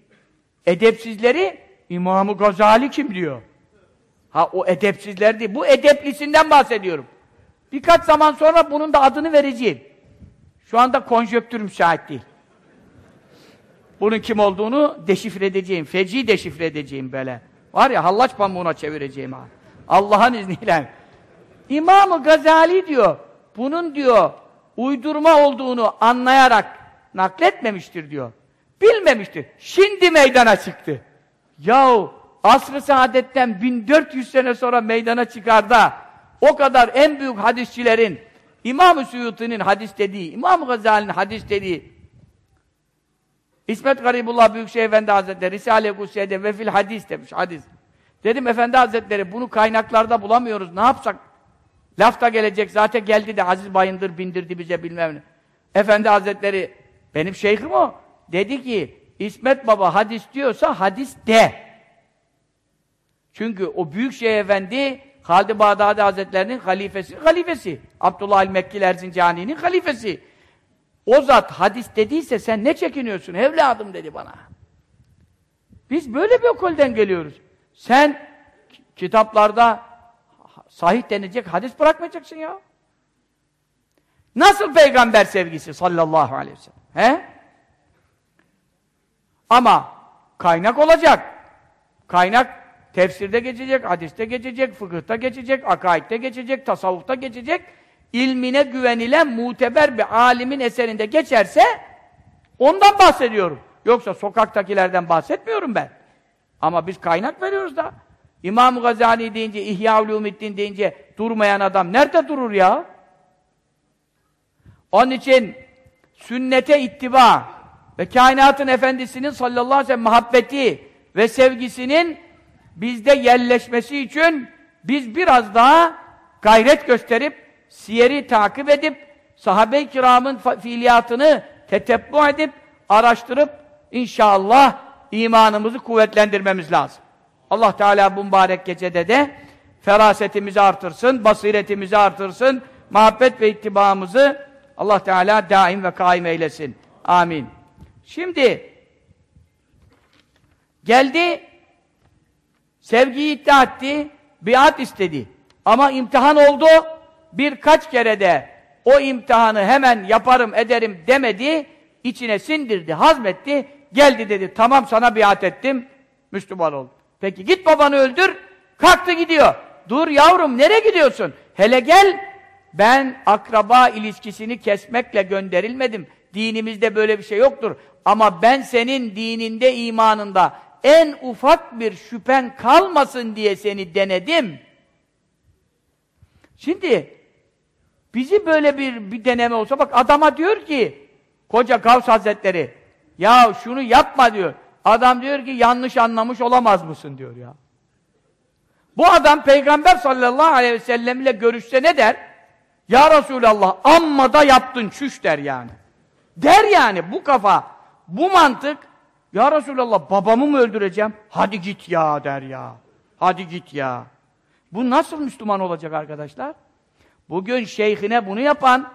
edepsizleri İmam Gazali kim diyor? Ha o edepsizler değil. Bu edeplisinden bahsediyorum. Birkaç zaman sonra bunun da adını vereceğim. Şu anda konjöktür müsait değil. Bunun kim olduğunu deşifre edeceğim. Feci deşifre edeceğim böyle. Var ya hallaç pamuğuna çevireceğim ha. Allah'ın izniyle. İmam Gazali diyor. Bunun diyor uydurma olduğunu anlayarak nakletmemiştir diyor. Bilmemiştir. Şimdi meydana çıktı. Yahu asr-ı saadetten 1400 sene sonra meydana çıkar da o kadar en büyük hadisçilerin İmam-ı Suyuti'nin hadis dediği, İmam Gazali'nin hadis dediği İsmet Garibullah Büyükşehir Efendi Hazretleri Risale-i Kutsiye'de ve hadis demiş, hadis. Dedim Efendi Hazretleri bunu kaynaklarda bulamıyoruz, ne yapsak? Laf da gelecek, zaten geldi de Aziz Bayındır bindirdi bize bilmem ne. Efendi Hazretleri, benim şeyhim o. Dedi ki, İsmet Baba hadis diyorsa hadis de. Çünkü o Büyükşehir Efendi, Halid-i Bağdadi Hazretlerinin halifesi, halifesi. Abdullah el-Mekkil Erzincani'nin halifesi. O zat hadis dediyse sen ne çekiniyorsun evladım dedi bana. Biz böyle bir okulden geliyoruz. Sen kitaplarda sahih denecek hadis bırakmayacaksın ya. Nasıl peygamber sevgisi sallallahu aleyhi ve sellem? He? Ama kaynak olacak. Kaynak tefsirde geçecek, hadiste geçecek, fıkıhta geçecek, akaidde geçecek, tasavvufta geçecek ilmine güvenilen muteber bir alimin eserinde geçerse ondan bahsediyorum. Yoksa sokaktakilerden bahsetmiyorum ben. Ama biz kaynak veriyoruz da. İmam Gazali deyince, İhya Ulumiddin deyince durmayan adam nerede durur ya? Onun için sünnete ittiba ve kainatın efendisinin sallallahu aleyhi ve sellem muhabbeti ve sevgisinin bizde yerleşmesi için biz biraz daha gayret gösterip siyeri takip edip, sahabe-i kiramın fiiliyatını tetebbu edip, araştırıp, inşallah imanımızı kuvvetlendirmemiz lazım. Allah Teala bu mübarek gecede de ferasetimizi artırsın, basiretimizi artırsın, muhabbet ve ittibaımızı Allah Teala daim ve kaim eylesin. Amin. Şimdi geldi sevgiyi iddia etti, biat istedi. Ama imtihan oldu, birkaç kere de o imtihanı hemen yaparım ederim demedi, içine sindirdi, hazmetti, geldi dedi, tamam sana biat ettim, Müslüman ol. Peki git babanı öldür, kalktı gidiyor. Dur yavrum, nereye gidiyorsun? Hele gel, ben akraba ilişkisini kesmekle gönderilmedim. Dinimizde böyle bir şey yoktur. Ama ben senin dininde, imanında en ufak bir şüphen kalmasın diye seni denedim. Şimdi Bizi böyle bir, bir deneme olsa, bak adama diyor ki, koca Gavs Hazretleri, ya şunu yapma diyor. Adam diyor ki yanlış anlamış olamaz mısın diyor ya. Bu adam Peygamber sallallahu aleyhi ve sellem ile görüşse ne der? Ya Resulallah amma da yaptın çüş der yani. Der yani bu kafa, bu mantık Ya Resulallah babamı mı öldüreceğim? Hadi git ya der ya. Hadi git ya. Bu nasıl Müslüman olacak arkadaşlar? Bugün şeyhine bunu yapan,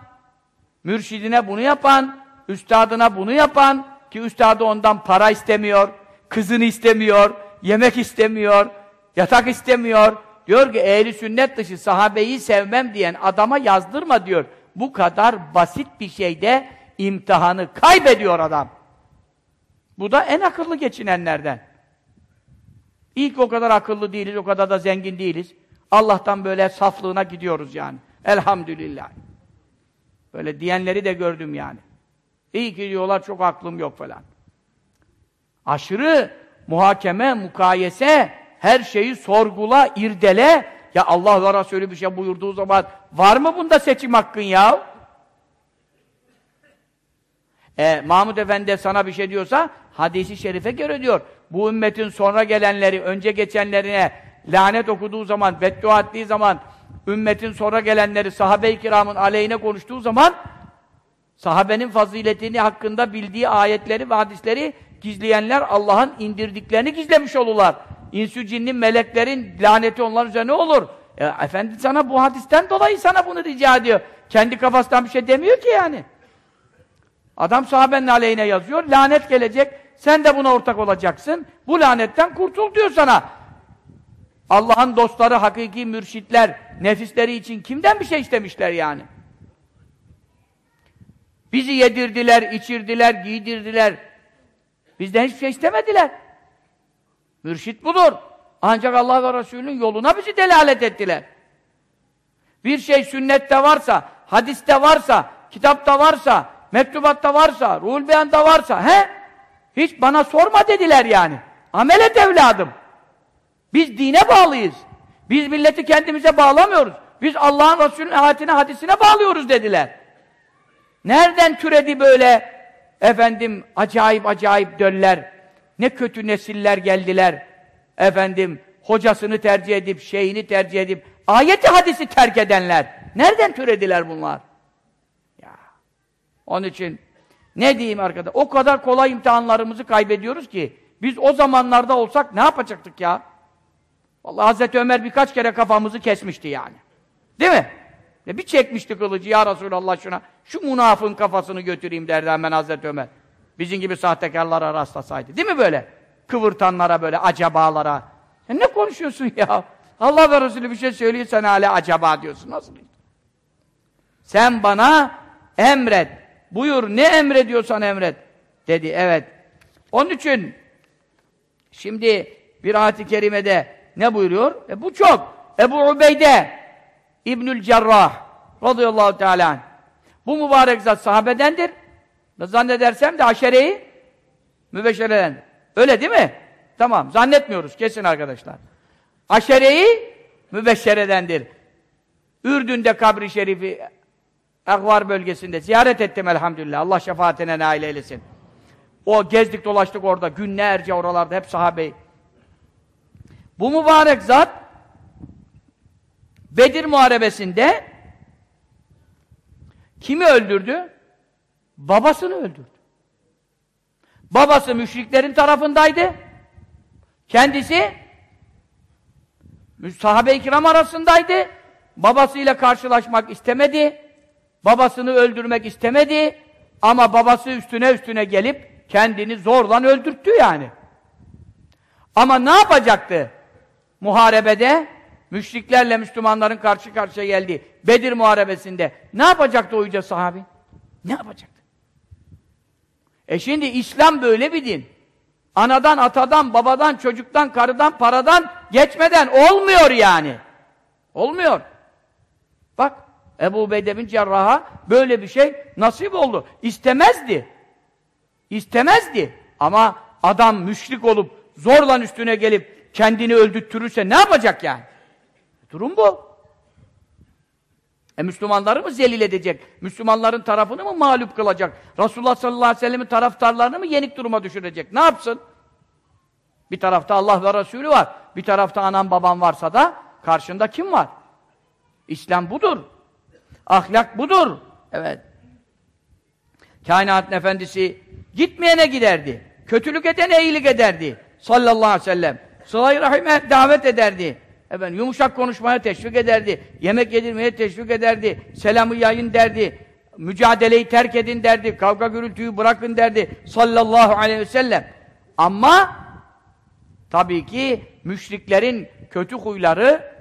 mürşidine bunu yapan, üstadına bunu yapan, ki üstadı ondan para istemiyor, kızını istemiyor, yemek istemiyor, yatak istemiyor. Diyor ki ehli sünnet dışı sahabeyi sevmem diyen adama yazdırma diyor. Bu kadar basit bir şeyde imtihanı kaybediyor adam. Bu da en akıllı geçinenlerden. İlk o kadar akıllı değiliz, o kadar da zengin değiliz. Allah'tan böyle saflığına gidiyoruz yani. Elhamdülillah. Böyle diyenleri de gördüm yani. İyi ki diyorlar çok aklım yok falan. Aşırı muhakeme, mukayese, her şeyi sorgula, irdele. Ya Allah ve Resulü bir şey buyurduğu zaman var mı bunda seçim hakkın ya? E, Mahmud Efendi sana bir şey diyorsa hadisi şerife göre diyor. Bu ümmetin sonra gelenleri, önce geçenlerine lanet okuduğu zaman, beddua ettiği zaman, ümmetin sonra gelenleri sahabe-i kiramın aleyhine konuştuğu zaman sahabenin faziletini hakkında bildiği ayetleri ve hadisleri gizleyenler Allah'ın indirdiklerini gizlemiş olurlar. İnsü cinnin, meleklerin laneti onların üzerine olur. E, efendi sana bu hadisten dolayı sana bunu rica ediyor. Kendi kafasından bir şey demiyor ki yani. Adam sahabenin aleyhine yazıyor, lanet gelecek, sen de buna ortak olacaksın. Bu lanetten kurtul diyor sana. Allah'ın dostları, hakiki mürşitler, nefisleri için kimden bir şey istemişler yani? Bizi yedirdiler, içirdiler, giydirdiler. Bizden hiçbir şey istemediler. Mürşit budur. Ancak Allah ve Resulünün yoluna bizi delalet ettiler. Bir şey sünnette varsa, hadiste varsa, kitapta varsa, mektubatta varsa, ruhul beyanda varsa, he? Hiç bana sorma dediler yani. Amel et evladım. Biz dine bağlıyız. Biz milleti kendimize bağlamıyoruz. Biz Allah'ın Resulü'nün ayetine, hadisine bağlıyoruz dediler. Nereden türedi böyle efendim acayip acayip döller, ne kötü nesiller geldiler. Efendim hocasını tercih edip, şeyini tercih edip, ayeti hadisi terk edenler. Nereden türediler bunlar? Ya. Onun için ne diyeyim arkadaşlar? O kadar kolay imtihanlarımızı kaybediyoruz ki biz o zamanlarda olsak ne yapacaktık ya? Vallahi Hazreti Ömer birkaç kere kafamızı kesmişti yani. Değil mi? Ya bir çekmişti kılıcı ya Resulallah şuna. Şu münafığın kafasını götüreyim derdi hemen Hazreti Ömer. Bizim gibi sahtekarlara rastlasaydı. Değil mi böyle? Kıvırtanlara böyle, acabalara. Sen ne konuşuyorsun ya? Allah ve Resulü bir şey söylüyor sen hala acaba diyorsun. Nasıl? Sen bana emret. Buyur ne emrediyorsan emret. Dedi evet. Onun için şimdi bir ayet-i kerimede ne buyuruyor? E bu çok. Ebu Ubeyde İbnül Cerrah radıyallahu teala bu mübarek zat sahabedendir. Zannedersem de aşereyi mübeşşereden. Öyle değil mi? Tamam. Zannetmiyoruz. Kesin arkadaşlar. Aşereyi mübeşşeredendir. Ürdün'de kabri şerifi Akvar bölgesinde ziyaret ettim elhamdülillah. Allah şefaatine nail eylesin. O gezdik dolaştık orada günlerce oralarda hep sahabeyi. Bu mübarek zat Bedir Muharebesi'nde kimi öldürdü? Babasını öldürdü. Babası müşriklerin tarafındaydı. Kendisi sahabe-i kiram arasındaydı. Babasıyla karşılaşmak istemedi. Babasını öldürmek istemedi. Ama babası üstüne üstüne gelip kendini zorla öldürttü yani. Ama ne yapacaktı? Muharebede müşriklerle Müslümanların karşı karşıya geldi. Bedir Muharebesi'nde ne yapacaktı o yüce sahabi? Ne yapacaktı? E şimdi İslam böyle bir din. Anadan, atadan, babadan, çocuktan, karıdan, paradan geçmeden olmuyor yani. Olmuyor. Bak Ebu Beyde bin Cerrah'a böyle bir şey nasip oldu. İstemezdi. İstemezdi. Ama adam müşrik olup zorla üstüne gelip kendini öldürtürürse ne yapacak yani? Durum bu. E Müslümanları mı zelil edecek? Müslümanların tarafını mı mağlup kılacak? Resulullah sallallahu aleyhi ve sellem'in taraftarlarını mı yenik duruma düşürecek? Ne yapsın? Bir tarafta Allah ve Resulü var. Bir tarafta anan baban varsa da karşında kim var? İslam budur. Ahlak budur. Evet. Kainatın efendisi gitmeyene giderdi. Kötülük edene iyilik ederdi. Sallallahu aleyhi ve sellem. Sıla-i Rahim'e davet ederdi. Efendim, yumuşak konuşmaya teşvik ederdi. Yemek yedirmeye teşvik ederdi. Selamı yayın derdi. Mücadeleyi terk edin derdi. Kavga gürültüyü bırakın derdi. Sallallahu aleyhi ve sellem. Ama tabii ki müşriklerin kötü huyları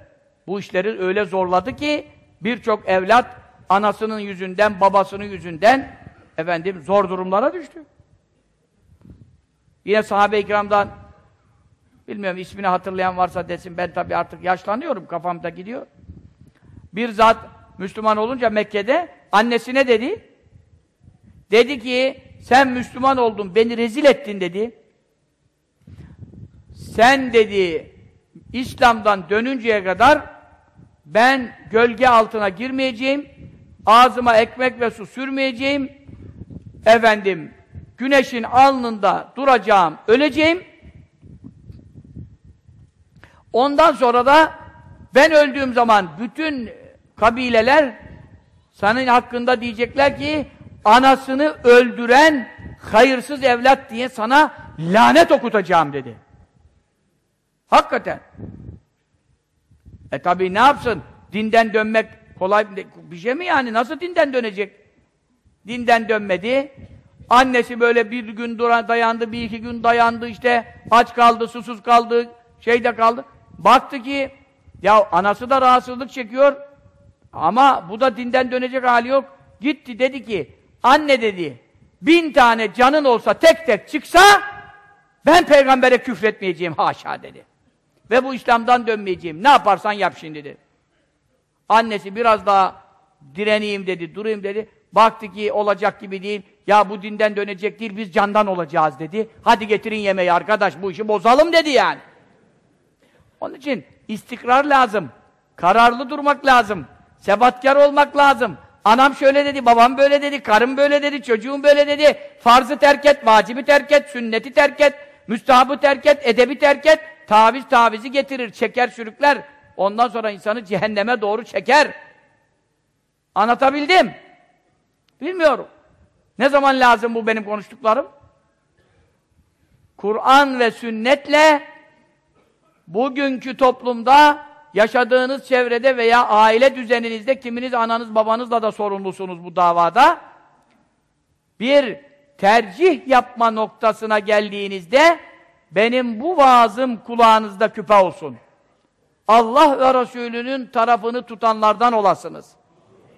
bu işleri öyle zorladı ki birçok evlat anasının yüzünden, babasının yüzünden efendim zor durumlara düştü. Yine sahabe-i kiramdan bilmiyorum ismini hatırlayan varsa desin ben tabii artık yaşlanıyorum kafamda gidiyor. Bir zat Müslüman olunca Mekke'de annesine dedi dedi ki sen Müslüman oldun beni rezil ettin dedi. Sen dedi İslam'dan dönünceye kadar ben gölge altına girmeyeceğim, ağzıma ekmek ve su sürmeyeceğim, efendim, güneşin alnında duracağım, öleceğim. Ondan sonra da ben öldüğüm zaman bütün kabileler senin hakkında diyecekler ki anasını öldüren hayırsız evlat diye sana lanet okutacağım dedi. Hakikaten. E tabi ne yapsın? Dinden dönmek kolay bir şey mi yani? Nasıl dinden dönecek? Dinden dönmedi. Annesi böyle bir gün duran dayandı, bir iki gün dayandı işte. Aç kaldı, susuz kaldı, şeyde kaldı. Baktı ki ya anası da rahatsızlık çekiyor ama bu da dinden dönecek hali yok. Gitti dedi ki anne dedi bin tane canın olsa tek tek çıksa ben peygambere küfretmeyeceğim haşa dedi. Ve bu İslam'dan dönmeyeceğim. Ne yaparsan yap şimdi dedi. Annesi biraz daha direneyim dedi, durayım dedi. Baktı ki olacak gibi değil. Ya bu dinden dönecek değil, biz candan olacağız dedi. Hadi getirin yemeği arkadaş, bu işi bozalım dedi yani. Onun için istikrar lazım. Kararlı durmak lazım. Sebatkar olmak lazım. Anam şöyle dedi, babam böyle dedi, karım böyle dedi, çocuğum böyle dedi. Farzı terk et, vacibi terk et, sünneti terk et, müstahabı terk et, edebi terk et. Taviz tavizi getirir, çeker sürükler. Ondan sonra insanı cehenneme doğru çeker. Anlatabildim. Bilmiyorum. Ne zaman lazım bu benim konuştuklarım? Kur'an ve sünnetle bugünkü toplumda yaşadığınız çevrede veya aile düzeninizde kiminiz ananız babanızla da sorumlusunuz bu davada bir tercih yapma noktasına geldiğinizde benim bu vaazım kulağınızda küpe olsun. Allah ve Resulünün tarafını tutanlardan olasınız.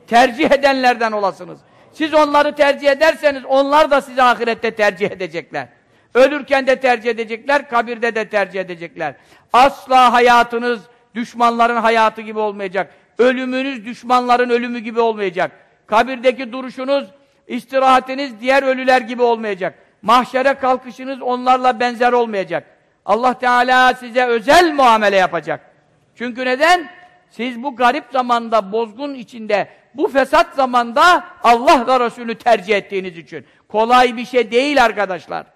Tercih edenlerden olasınız. Siz onları tercih ederseniz onlar da sizi ahirette tercih edecekler. Ölürken de tercih edecekler, kabirde de tercih edecekler. Asla hayatınız düşmanların hayatı gibi olmayacak. Ölümünüz düşmanların ölümü gibi olmayacak. Kabirdeki duruşunuz, istirahatiniz diğer ölüler gibi olmayacak. Mahşere kalkışınız onlarla benzer olmayacak. Allah Teala size özel muamele yapacak. Çünkü neden? Siz bu garip zamanda, bozgun içinde, bu fesat zamanda Allah ve Resulü tercih ettiğiniz için. Kolay bir şey değil arkadaşlar.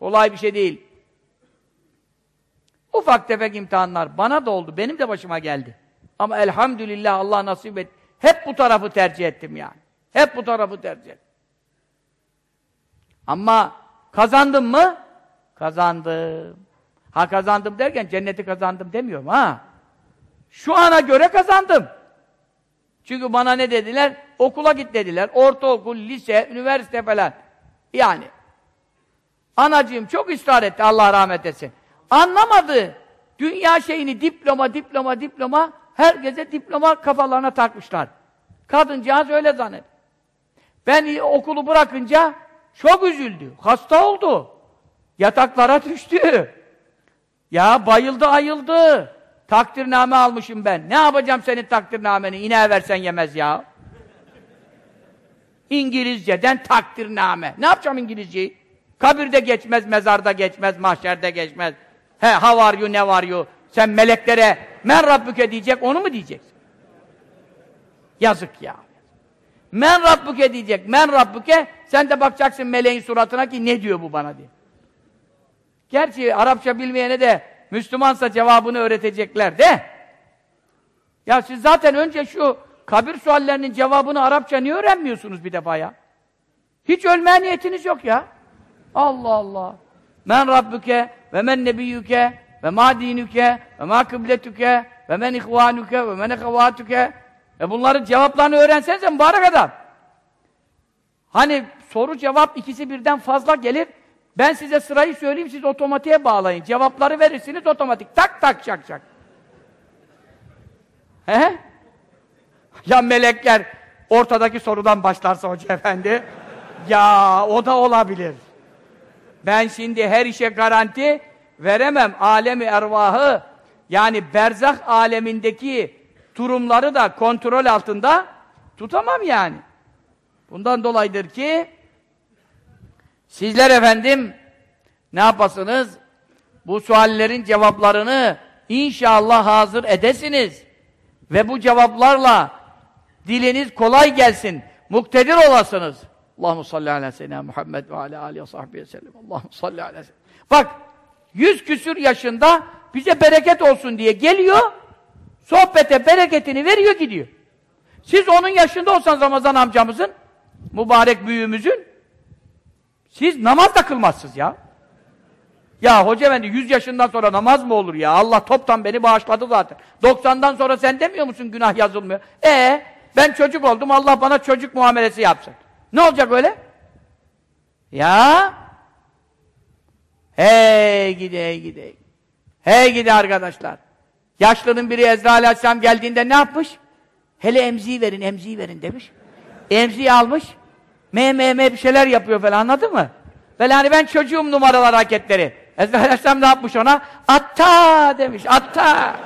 Kolay bir şey değil. Ufak tefek imtihanlar bana da oldu, benim de başıma geldi. Ama elhamdülillah Allah nasip et. Hep bu tarafı tercih ettim yani. Hep bu tarafı tercih ettim. Ama kazandım mı? Kazandım. Ha kazandım derken cenneti kazandım demiyorum ha. Şu ana göre kazandım. Çünkü bana ne dediler? Okula git dediler. Ortaokul, lise, üniversite falan. Yani. Anacığım çok ısrar etti Allah rahmet etsin. Anlamadı. Dünya şeyini diploma, diploma, diploma herkese diploma kafalarına takmışlar. Kadıncağız öyle zannet. Ben okulu bırakınca çok üzüldü. Hasta oldu. Yataklara düştü. Ya bayıldı ayıldı. Takdirname almışım ben. Ne yapacağım senin takdirnameni? İneğe versen yemez ya. İngilizceden takdirname. Ne yapacağım İngilizceyi? Kabirde geçmez, mezarda geçmez, mahşerde geçmez. He, ha var you, ne var you? Sen meleklere men rabbüke diyecek, onu mu diyeceksin? Yazık ya. Men Rabbuke diyecek. Men Rabbuke sen de bakacaksın meleğin suratına ki ne diyor bu bana diye. Gerçi Arapça bilmeyene de Müslümansa cevabını öğretecekler de. Ya siz zaten önce şu kabir suallerinin cevabını Arapça niye öğrenmiyorsunuz bir defa ya? Hiç ölmeye niyetiniz yok ya. Allah Allah. Men rabbuke ve men nebiyyuke ve ma dinuke ve ma kıbletuke ve men ihvanuke ve men ehevatuke e bunların cevaplarını öğrensenize mübarek adam. Hani soru cevap ikisi birden fazla gelir. Ben size sırayı söyleyeyim, siz otomatiğe bağlayın. Cevapları verirsiniz otomatik. Tak tak şak şak. He? Ya melekler ortadaki sorudan başlarsa hoca efendi. Ya o da olabilir. Ben şimdi her işe garanti veremem. Alemi ervahı yani berzah alemindeki durumları da kontrol altında tutamam yani. Bundan dolayıdır ki sizler efendim ne yapasınız? Bu suallerin cevaplarını inşallah hazır edesiniz. Ve bu cevaplarla diliniz kolay gelsin. Muktedir olasınız. Allahu salli ala seyyidina Muhammed ve ala alihi ve sahbihi sellem. Allahu salli ala. Bak, yüz küsür yaşında bize bereket olsun diye geliyor, sohbete bereketini veriyor gidiyor. Siz onun yaşında olsanız Ramazan amcamızın, mübarek büyüğümüzün, siz namaz da kılmazsınız ya. Ya hoca efendi 100 yaşından sonra namaz mı olur ya? Allah toptan beni bağışladı zaten. 90'dan sonra sen demiyor musun günah yazılmıyor? E ben çocuk oldum Allah bana çocuk muamelesi yapsın. Ne olacak öyle? Ya Hey gidi hey gidi hey. Hey gidi arkadaşlar. Yaşlının biri Ezra Aleyhisselam geldiğinde ne yapmış? Hele emziği verin, emziği verin demiş. Emziği almış. Me me me bir şeyler yapıyor falan anladın mı? Böyle hani ben çocuğum numaralar hareketleri. Ezra Aleyhisselam ne yapmış ona? Atta demiş, atta.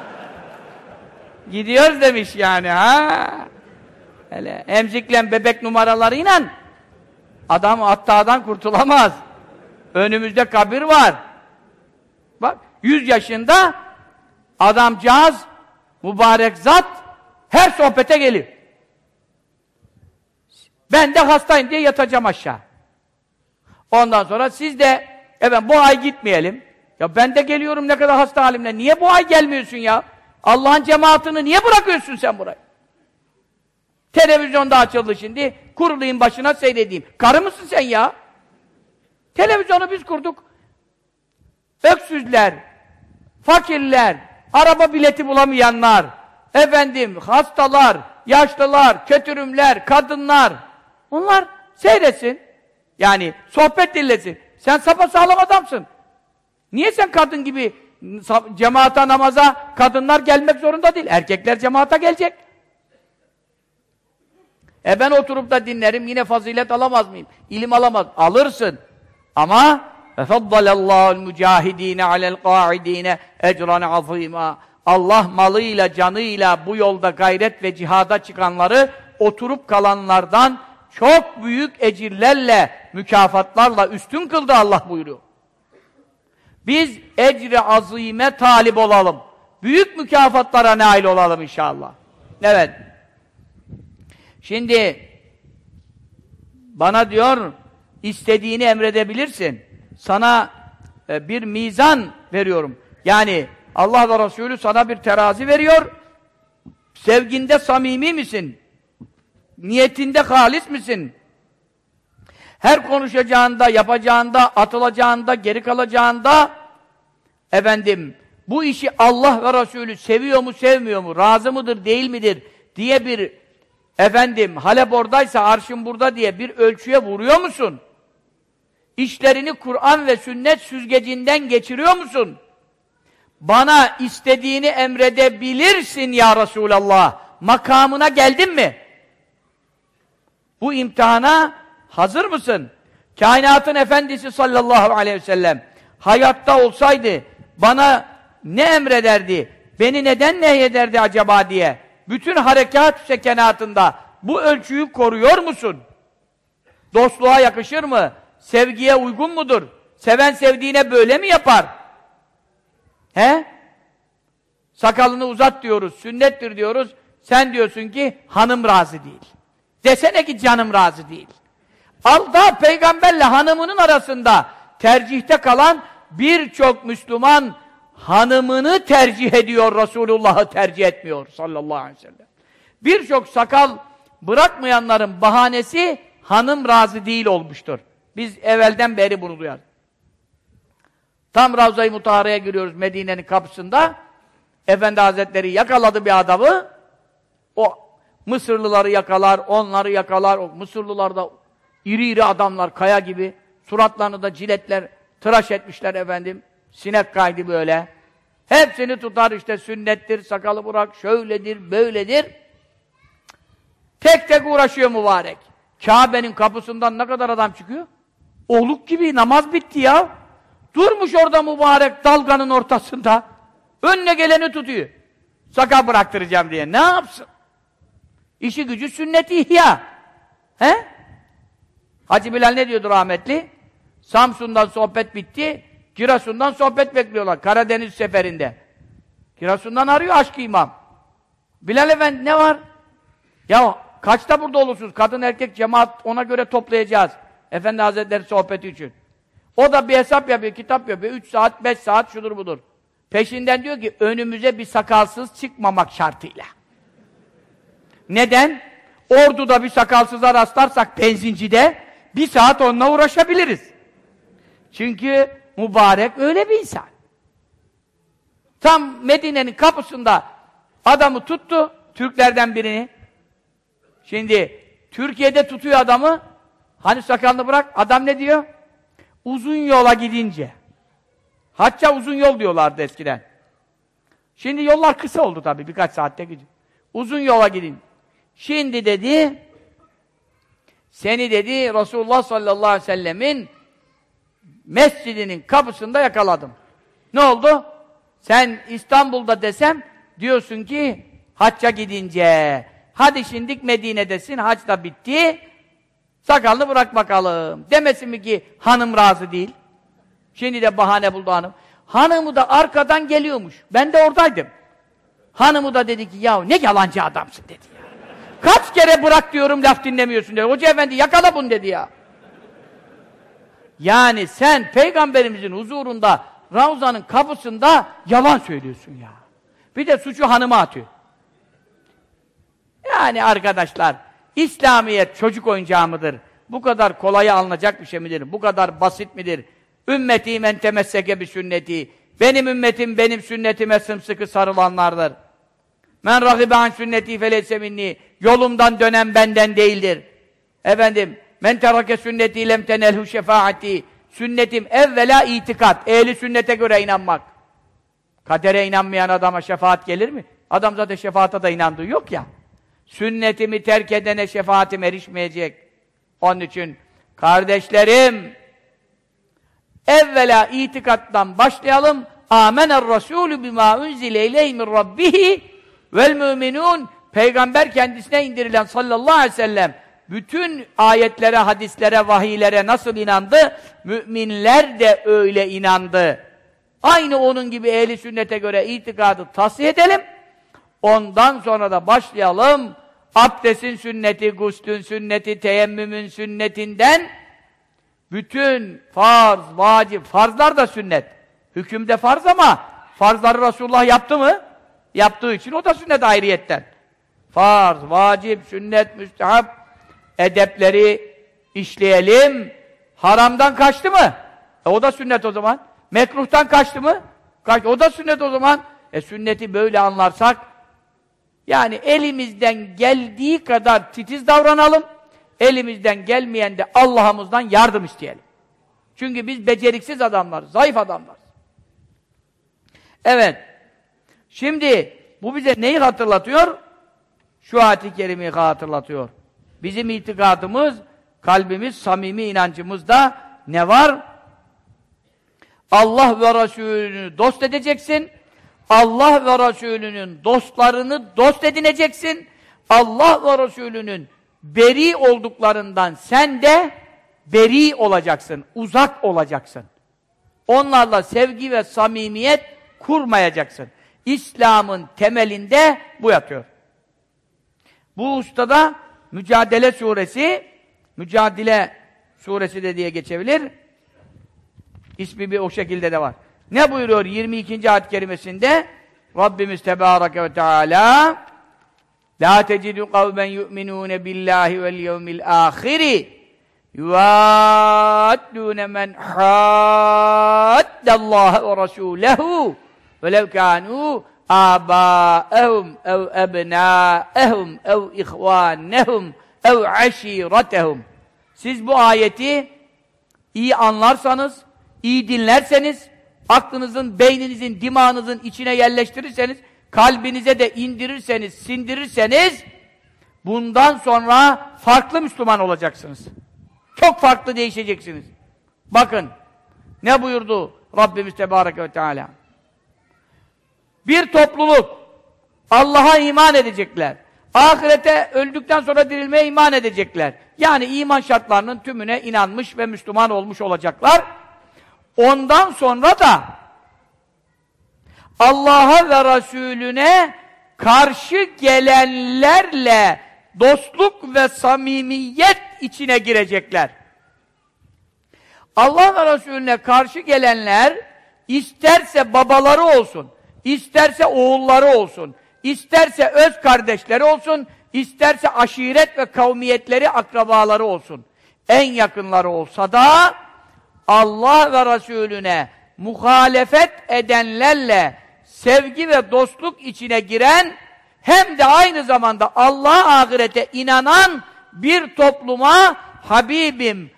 Gidiyoruz demiş yani ha. Hele emzikle bebek numaralarıyla adam attadan kurtulamaz. Önümüzde kabir var. Bak, yüz yaşında adamcağız, mübarek zat her sohbete gelir. Ben de hastayım diye yatacağım aşağı. Ondan sonra siz de evet bu ay gitmeyelim. Ya ben de geliyorum ne kadar hasta halimle. Niye bu ay gelmiyorsun ya? Allah'ın cemaatini niye bırakıyorsun sen burayı? Televizyonda açıldı şimdi. Kurulayım başına seyredeyim. Karı mısın sen ya? Televizyonu biz kurduk. Öksüzler, fakirler, araba bileti bulamayanlar, efendim hastalar, yaşlılar, kötürümler, kadınlar. Onlar seyretsin. Yani sohbet dinlesin. Sen sapasağlam adamsın. Niye sen kadın gibi cemaata namaza kadınlar gelmek zorunda değil. Erkekler cemaata gelecek. E ben oturup da dinlerim yine fazilet alamaz mıyım? İlim alamaz. Alırsın. Ama فَفَضَّلَ اللّٰهُ الْمُجَاهِد۪ينَ عَلَى الْقَاعِد۪ينَ اَجْرًا عَظ۪يمًا Allah malıyla, canıyla bu yolda gayret ve cihada çıkanları oturup kalanlardan çok büyük ecirlerle, mükafatlarla üstün kıldı Allah buyuruyor. Biz ecri azime talip olalım. Büyük mükafatlara nail olalım inşallah. Evet. Şimdi bana diyor istediğini emredebilirsin. Sana e, bir mizan veriyorum. Yani Allah ve Resulü sana bir terazi veriyor. Sevginde samimi misin? Niyetinde halis misin? Her konuşacağında, yapacağında, atılacağında, geri kalacağında efendim bu işi Allah ve Resulü seviyor mu, sevmiyor mu, razı mıdır, değil midir diye bir efendim Halep oradaysa arşın burada diye bir ölçüye vuruyor musun? İşlerini Kur'an ve sünnet süzgecinden geçiriyor musun? Bana istediğini emredebilirsin ya Resulallah. Makamına geldin mi? Bu imtihana hazır mısın? Kainatın efendisi sallallahu aleyhi ve sellem hayatta olsaydı bana ne emrederdi? Beni neden nehyederdi acaba diye bütün harekat sekenatında bu ölçüyü koruyor musun? Dostluğa yakışır mı? Sevgiye uygun mudur? Seven sevdiğine böyle mi yapar? He? Sakalını uzat diyoruz, sünnettir diyoruz. Sen diyorsun ki hanım razı değil. Desene ki canım razı değil. Allah peygamberle hanımının arasında tercihte kalan birçok Müslüman hanımını tercih ediyor, Resulullah'ı tercih etmiyor sallallahu aleyhi ve sellem. Birçok sakal bırakmayanların bahanesi hanım razı değil olmuştur. Biz evvelden beri bunu duyar. Tam Ravza-i Mutahara'ya giriyoruz Medine'nin kapısında. Efendi Hazretleri yakaladı bir adamı. O Mısırlıları yakalar, onları yakalar. O Mısırlılar da iri iri adamlar, kaya gibi. Suratlarını da ciletler, tıraş etmişler efendim. Sinek kaydı böyle. Hepsini tutar işte sünnettir, sakalı bırak, şöyledir, böyledir. Tek tek uğraşıyor mübarek. Kabe'nin kapısından ne kadar adam çıkıyor? Oluk gibi namaz bitti ya. Durmuş orada mübarek dalganın ortasında. Önüne geleni tutuyor. Sakal bıraktıracağım diye. Ne yapsın? İşi gücü sünneti ihya. He? Hacı Bilal ne diyordu rahmetli? Samsun'dan sohbet bitti. Giresun'dan sohbet bekliyorlar. Karadeniz seferinde. Giresun'dan arıyor aşk imam. Bilal Efendi ne var? Ya kaçta burada olursunuz? Kadın erkek cemaat ona göre toplayacağız. Efendi Hazretleri sohbeti için. O da bir hesap yapıyor, kitap yapıyor. Üç saat, beş saat şudur budur. Peşinden diyor ki önümüze bir sakalsız çıkmamak şartıyla. Neden? Ordu'da bir sakalsıza rastlarsak benzincide bir saat onunla uğraşabiliriz. Çünkü mübarek öyle bir insan. Tam Medine'nin kapısında adamı tuttu, Türklerden birini. Şimdi Türkiye'de tutuyor adamı, hani sakalını bırak, adam ne diyor? Uzun yola gidince. Hacca uzun yol diyorlardı eskiden. Şimdi yollar kısa oldu tabii, birkaç saatte gidiyor. Uzun yola gidin. Şimdi dedi, seni dedi Resulullah sallallahu aleyhi ve sellemin mescidinin kapısında yakaladım. Ne oldu? Sen İstanbul'da desem diyorsun ki hacca gidince hadi şimdi Medine'desin hac da bitti sakalını bırak bakalım. Demesin mi ki hanım razı değil. Şimdi de bahane buldu hanım. Hanımı da arkadan geliyormuş. Ben de oradaydım. Hanımı da dedi ki ya ne yalancı adamsın dedi ya. Kaç kere bırak diyorum laf dinlemiyorsun dedi. Hoca efendi yakala bunu dedi ya. Yani sen peygamberimizin huzurunda Ravza'nın kapısında yalan söylüyorsun ya. Bir de suçu hanıma atıyor. Yani arkadaşlar İslamiyet çocuk oyuncağı mıdır? Bu kadar kolaya alınacak bir şey midir? Bu kadar basit midir? Ümmeti men temesseke bir sünneti. Benim ümmetim benim sünnetime sımsıkı sarılanlardır. Men ragibe an sünneti feleyse minni. Yolumdan dönen benden değildir. Efendim, men terake sünneti lem tenelhu şefaati. Sünnetim evvela itikat. Ehli sünnete göre inanmak. Kadere inanmayan adama şefaat gelir mi? Adam zaten şefaata da inandığı yok ya. Sünnetimi terk edene şefaatim erişmeyecek. Onun için kardeşlerim evvela itikattan başlayalım. Amener Resulü bima unzile ileyhi min rabbihi vel müminun Peygamber kendisine indirilen sallallahu aleyhi ve sellem bütün ayetlere, hadislere, vahiylere nasıl inandı? Müminler de öyle inandı. Aynı onun gibi ehli sünnete göre itikadı tasih edelim. Ondan sonra da başlayalım. Abdestin sünneti, guslün sünneti, teyemmümün sünnetinden bütün farz, vacip, farzlar da sünnet. Hükümde farz ama farzları Resulullah yaptı mı? Yaptığı için o da sünnet ayrıyetten. Farz, vacip, sünnet, müstehap edepleri işleyelim. Haramdan kaçtı mı? E o da sünnet o zaman. Mekruhtan kaçtı mı? Kaç, o da sünnet o zaman. E sünneti böyle anlarsak yani elimizden geldiği kadar titiz davranalım. Elimizden gelmeyen de Allah'ımızdan yardım isteyelim. Çünkü biz beceriksiz adamlar, zayıf adamlar. Evet. Şimdi bu bize neyi hatırlatıyor? Şu ayet-i kerimeyi hatırlatıyor. Bizim itikadımız, kalbimiz, samimi inancımızda ne var? Allah ve Resulünü dost edeceksin. Allah ve Resulünün dostlarını dost edineceksin. Allah ve Resulünün beri olduklarından sen de beri olacaksın, uzak olacaksın. Onlarla sevgi ve samimiyet kurmayacaksın. İslam'ın temelinde bu yatıyor. Bu ustada Mücadele suresi, Mücadele suresi de diye geçebilir. İsmi bir o şekilde de var. Ne buyuruyor 22. ayet kerimesinde? Rabbimiz Tebareke ve Teala La tecidu kavmen yu'minune billahi vel yevmil ahiri yuvaddune men haddallaha ve rasulehu velev kânû آباءهم أو أبناءهم أو إخوانهم أو عشيرتهم Siz bu ayeti iyi anlarsanız, iyi dinlerseniz, aklınızın, beyninizin, dimağınızın içine yerleştirirseniz, kalbinize de indirirseniz, sindirirseniz, bundan sonra farklı Müslüman olacaksınız. Çok farklı değişeceksiniz. Bakın, ne buyurdu Rabbimiz Tebareke ve Teala? Bir topluluk Allah'a iman edecekler. Ahirete öldükten sonra dirilmeye iman edecekler. Yani iman şartlarının tümüne inanmış ve Müslüman olmuş olacaklar. Ondan sonra da Allah'a ve Resulüne karşı gelenlerle dostluk ve samimiyet içine girecekler. Allah ve Resulüne karşı gelenler isterse babaları olsun, isterse oğulları olsun, isterse öz kardeşleri olsun, isterse aşiret ve kavmiyetleri, akrabaları olsun. En yakınları olsa da Allah ve Resulüne muhalefet edenlerle sevgi ve dostluk içine giren hem de aynı zamanda Allah ahirete inanan bir topluma Habibim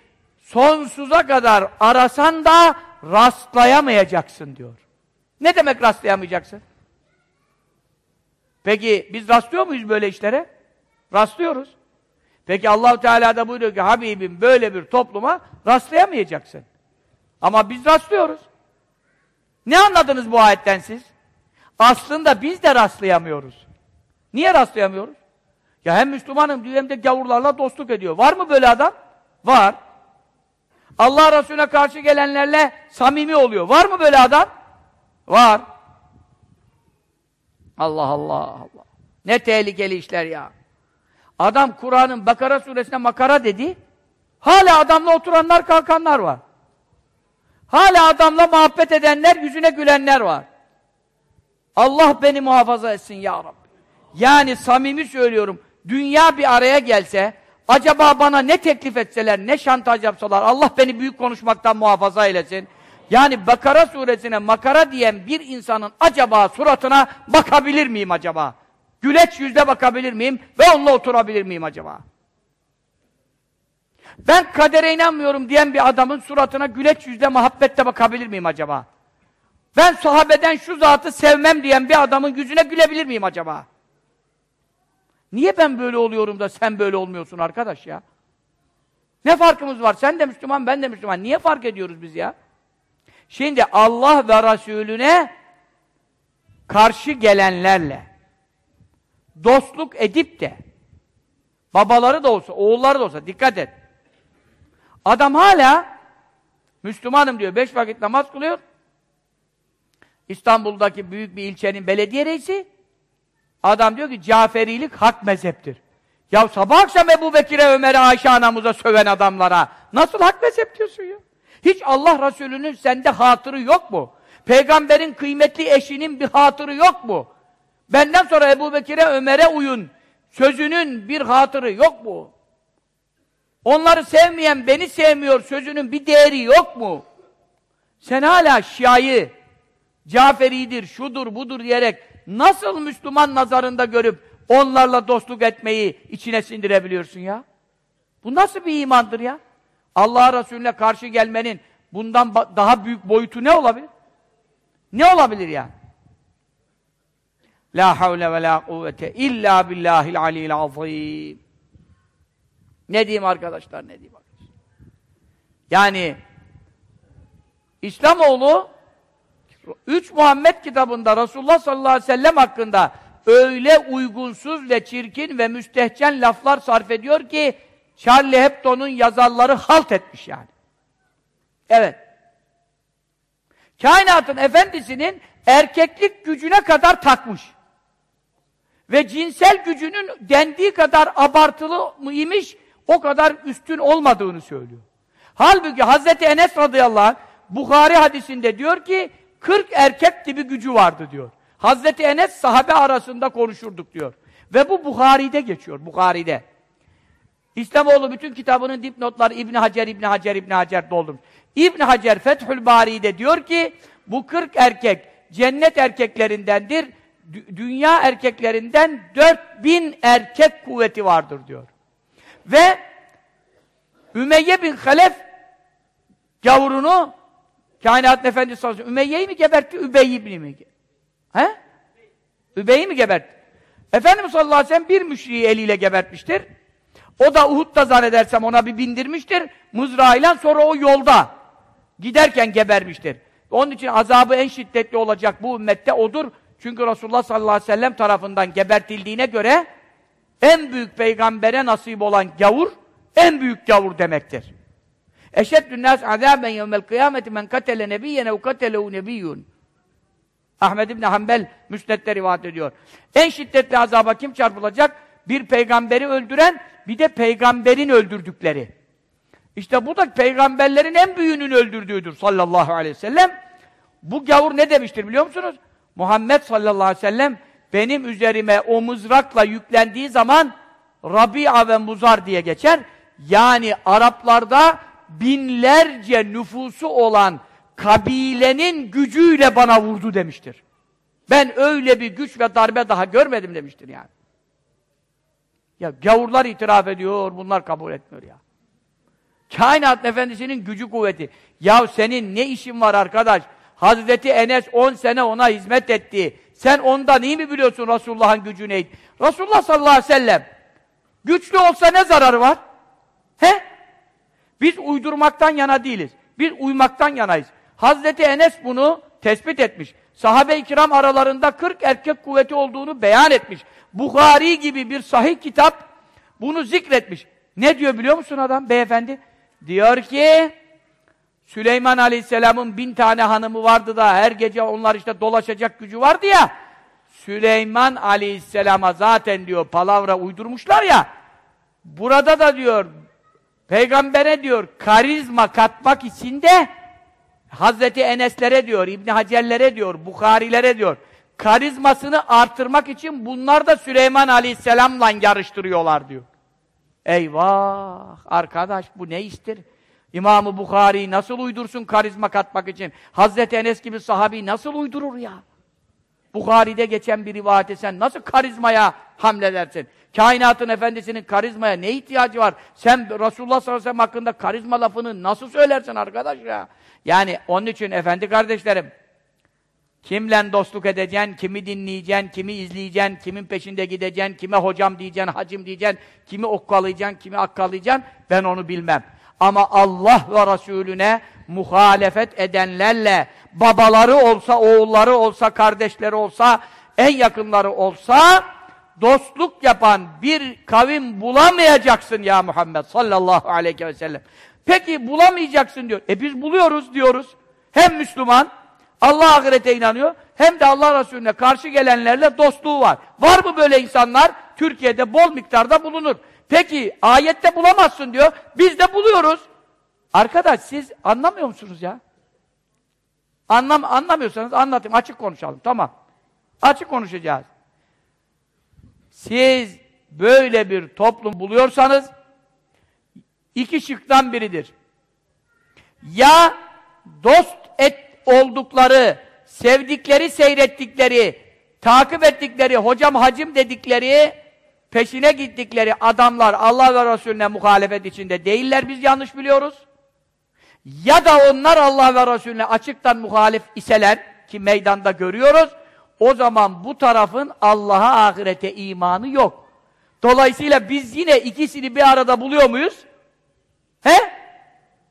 sonsuza kadar arasan da rastlayamayacaksın diyor. Ne demek rastlayamayacaksın? Peki biz rastlıyor muyuz böyle işlere? Rastlıyoruz. Peki allah Teala da buyuruyor ki Habibim böyle bir topluma rastlayamayacaksın. Ama biz rastlıyoruz. Ne anladınız bu ayetten siz? Aslında biz de rastlayamıyoruz. Niye rastlayamıyoruz? Ya hem Müslümanım diyor hem de gavurlarla dostluk ediyor. Var mı böyle adam? Var. Allah Resulüne karşı gelenlerle samimi oluyor. Var mı böyle adam? Var. Allah Allah Allah. Ne tehlikeli işler ya. Adam Kur'an'ın Bakara suresine makara dedi. Hala adamla oturanlar kalkanlar var. Hala adamla muhabbet edenler, yüzüne gülenler var. Allah beni muhafaza etsin ya Rabbi. Yani samimi söylüyorum, dünya bir araya gelse, acaba bana ne teklif etseler, ne şantaj yapsalar, Allah beni büyük konuşmaktan muhafaza eylesin. Yani Bakara suresine makara diyen bir insanın acaba suratına bakabilir miyim acaba? Güleç yüzde bakabilir miyim ve onunla oturabilir miyim acaba? Ben kadere inanmıyorum diyen bir adamın suratına güleç yüzde muhabbette bakabilir miyim acaba? Ben sahabeden şu zatı sevmem diyen bir adamın yüzüne gülebilir miyim acaba? Niye ben böyle oluyorum da sen böyle olmuyorsun arkadaş ya? Ne farkımız var? Sen de Müslüman, ben de Müslüman. Niye fark ediyoruz biz ya? Şimdi Allah ve Resulüne karşı gelenlerle dostluk edip de babaları da olsa, oğulları da olsa dikkat et. Adam hala Müslümanım diyor, beş vakit namaz kılıyor. İstanbul'daki büyük bir ilçenin belediye reisi adam diyor ki Caferilik hak mezheptir. Ya sabah akşam Ebu Bekir'e, Ömer'e, Ayşe anamıza söven adamlara nasıl hak mezhep diyorsun ya? Hiç Allah Resulü'nün sende hatırı yok mu? Peygamberin kıymetli eşinin bir hatırı yok mu? Benden sonra Ebu Bekir'e, Ömer'e uyun. Sözünün bir hatırı yok mu? Onları sevmeyen beni sevmiyor sözünün bir değeri yok mu? Sen hala Şia'yı, Caferi'dir, şudur, budur diyerek nasıl Müslüman nazarında görüp onlarla dostluk etmeyi içine sindirebiliyorsun ya? Bu nasıl bir imandır ya? Allah Resulüne karşı gelmenin bundan daha büyük boyutu ne olabilir? Ne olabilir ya? La havle ve la kuvvete illa billahil aliyil azim. Ne diyeyim arkadaşlar, ne diyeyim arkadaşlar? Yani İslamoğlu üç Muhammed kitabında Resulullah sallallahu aleyhi ve sellem hakkında öyle uygunsuz ve çirkin ve müstehcen laflar sarf ediyor ki Charlie Hebdo'nun yazarları halt etmiş yani. Evet. Kainatın efendisinin erkeklik gücüne kadar takmış. Ve cinsel gücünün dendiği kadar abartılı mıymış, o kadar üstün olmadığını söylüyor. Halbuki Hazreti Enes radıyallahu anh, Bukhari hadisinde diyor ki 40 erkek gibi gücü vardı diyor. Hazreti Enes sahabe arasında konuşurduk diyor. Ve bu Bukhari'de geçiyor, Bukhari'de. İslamoğlu bütün kitabının dipnotları İbn Hacer, İbn Hacer, İbn Hacer doldurmuş. İbn Hacer Fethül Bari'de diyor ki bu 40 erkek cennet erkeklerindendir. Dü dünya erkeklerinden 4000 erkek kuvveti vardır diyor. Ve Ümeyye bin Halef gavurunu kainat efendisi sallallahu aleyhi Ümeyye'yi mi gebertti, Übey ibni mi? He? Übey'i mi gebertti? Efendimiz sallallahu aleyhi ve sellem bir müşriği eliyle gebertmiştir. O da Uhud'da zannedersem ona bir bindirmiştir. Mızrağıyla sonra o yolda giderken gebermiştir. Onun için azabı en şiddetli olacak bu ümmette odur. Çünkü Resulullah sallallahu aleyhi ve sellem tarafından gebertildiğine göre en büyük peygambere nasip olan gavur, en büyük gavur demektir. Eşeddün nâs azâben yevmel kıyameti men katele nebiyyen ev katelehu nebiyyun. Ahmed İbni Hanbel müsnette rivayet ediyor. En şiddetli azaba kim çarpılacak? Bir peygamberi öldüren, bir de peygamberin öldürdükleri. İşte bu da peygamberlerin en büyüğünün öldürdüğüdür sallallahu aleyhi ve sellem. Bu gavur ne demiştir biliyor musunuz? Muhammed sallallahu aleyhi ve sellem benim üzerime o mızrakla yüklendiği zaman Rabia ve Muzar diye geçer. Yani Araplarda binlerce nüfusu olan kabilenin gücüyle bana vurdu demiştir. Ben öyle bir güç ve darbe daha görmedim demiştir yani. Ya gavurlar itiraf ediyor, bunlar kabul etmiyor ya. Kainat efendisinin gücü kuvveti. Ya senin ne işin var arkadaş? Hazreti Enes 10 sene ona hizmet etti. Sen ondan iyi mi biliyorsun Resulullah'ın gücü neydi? Resulullah sallallahu aleyhi ve sellem güçlü olsa ne zararı var? He? Biz uydurmaktan yana değiliz. Biz uymaktan yanayız. Hazreti Enes bunu tespit etmiş. Sahabe-i kiram aralarında 40 erkek kuvveti olduğunu beyan etmiş. Bukhari gibi bir sahih kitap bunu zikretmiş. Ne diyor biliyor musun adam beyefendi? Diyor ki Süleyman Aleyhisselam'ın bin tane hanımı vardı da her gece onlar işte dolaşacak gücü vardı ya Süleyman Aleyhisselam'a zaten diyor palavra uydurmuşlar ya burada da diyor peygambere diyor karizma katmak için de Hazreti Enes'lere diyor, İbni Hacer'lere diyor, Bukharilere diyor, karizmasını artırmak için bunlar da Süleyman Aleyhisselam'la yarıştırıyorlar diyor. Eyvah! Arkadaş bu ne iştir? İmam-ı Bukhari nasıl uydursun karizma katmak için? Hazreti Enes gibi sahabi nasıl uydurur ya? Bukhari'de geçen bir rivayete sen nasıl karizmaya hamledersin? Kainatın efendisinin karizmaya ne ihtiyacı var? Sen Resulullah sallallahu aleyhi ve sellem hakkında karizma lafını nasıl söylersin arkadaş ya? Yani onun için efendi kardeşlerim, kimle dostluk edeceksin, kimi dinleyeceksin, kimi izleyeceksin, kimin peşinde gideceksin, kime hocam diyeceksin, hacım diyeceksin, kimi okkalayacaksın, kimi akkalayacaksın, ben onu bilmem. Ama Allah ve Resulüne muhalefet edenlerle, babaları olsa, oğulları olsa, kardeşleri olsa, en yakınları olsa, dostluk yapan bir kavim bulamayacaksın ya Muhammed sallallahu aleyhi ve sellem. Peki bulamayacaksın diyor. E biz buluyoruz diyoruz. Hem Müslüman, Allah ahirete inanıyor, hem de Allah Resulüne karşı gelenlerle dostluğu var. Var mı böyle insanlar? Türkiye'de bol miktarda bulunur. Peki ayette bulamazsın diyor. Biz de buluyoruz. Arkadaş siz anlamıyor musunuz ya? Anlam anlamıyorsanız anlatayım. Açık konuşalım. Tamam. Açık konuşacağız. Siz böyle bir toplum buluyorsanız iki şıktan biridir. Ya dost oldukları, sevdikleri, seyrettikleri, takip ettikleri, hocam hacim dedikleri, peşine gittikleri adamlar Allah ve Resulüne muhalefet içinde değiller, biz yanlış biliyoruz. Ya da onlar Allah ve Resulüne açıktan muhalif iseler, ki meydanda görüyoruz, o zaman bu tarafın Allah'a ahirete imanı yok. Dolayısıyla biz yine ikisini bir arada buluyor muyuz? He?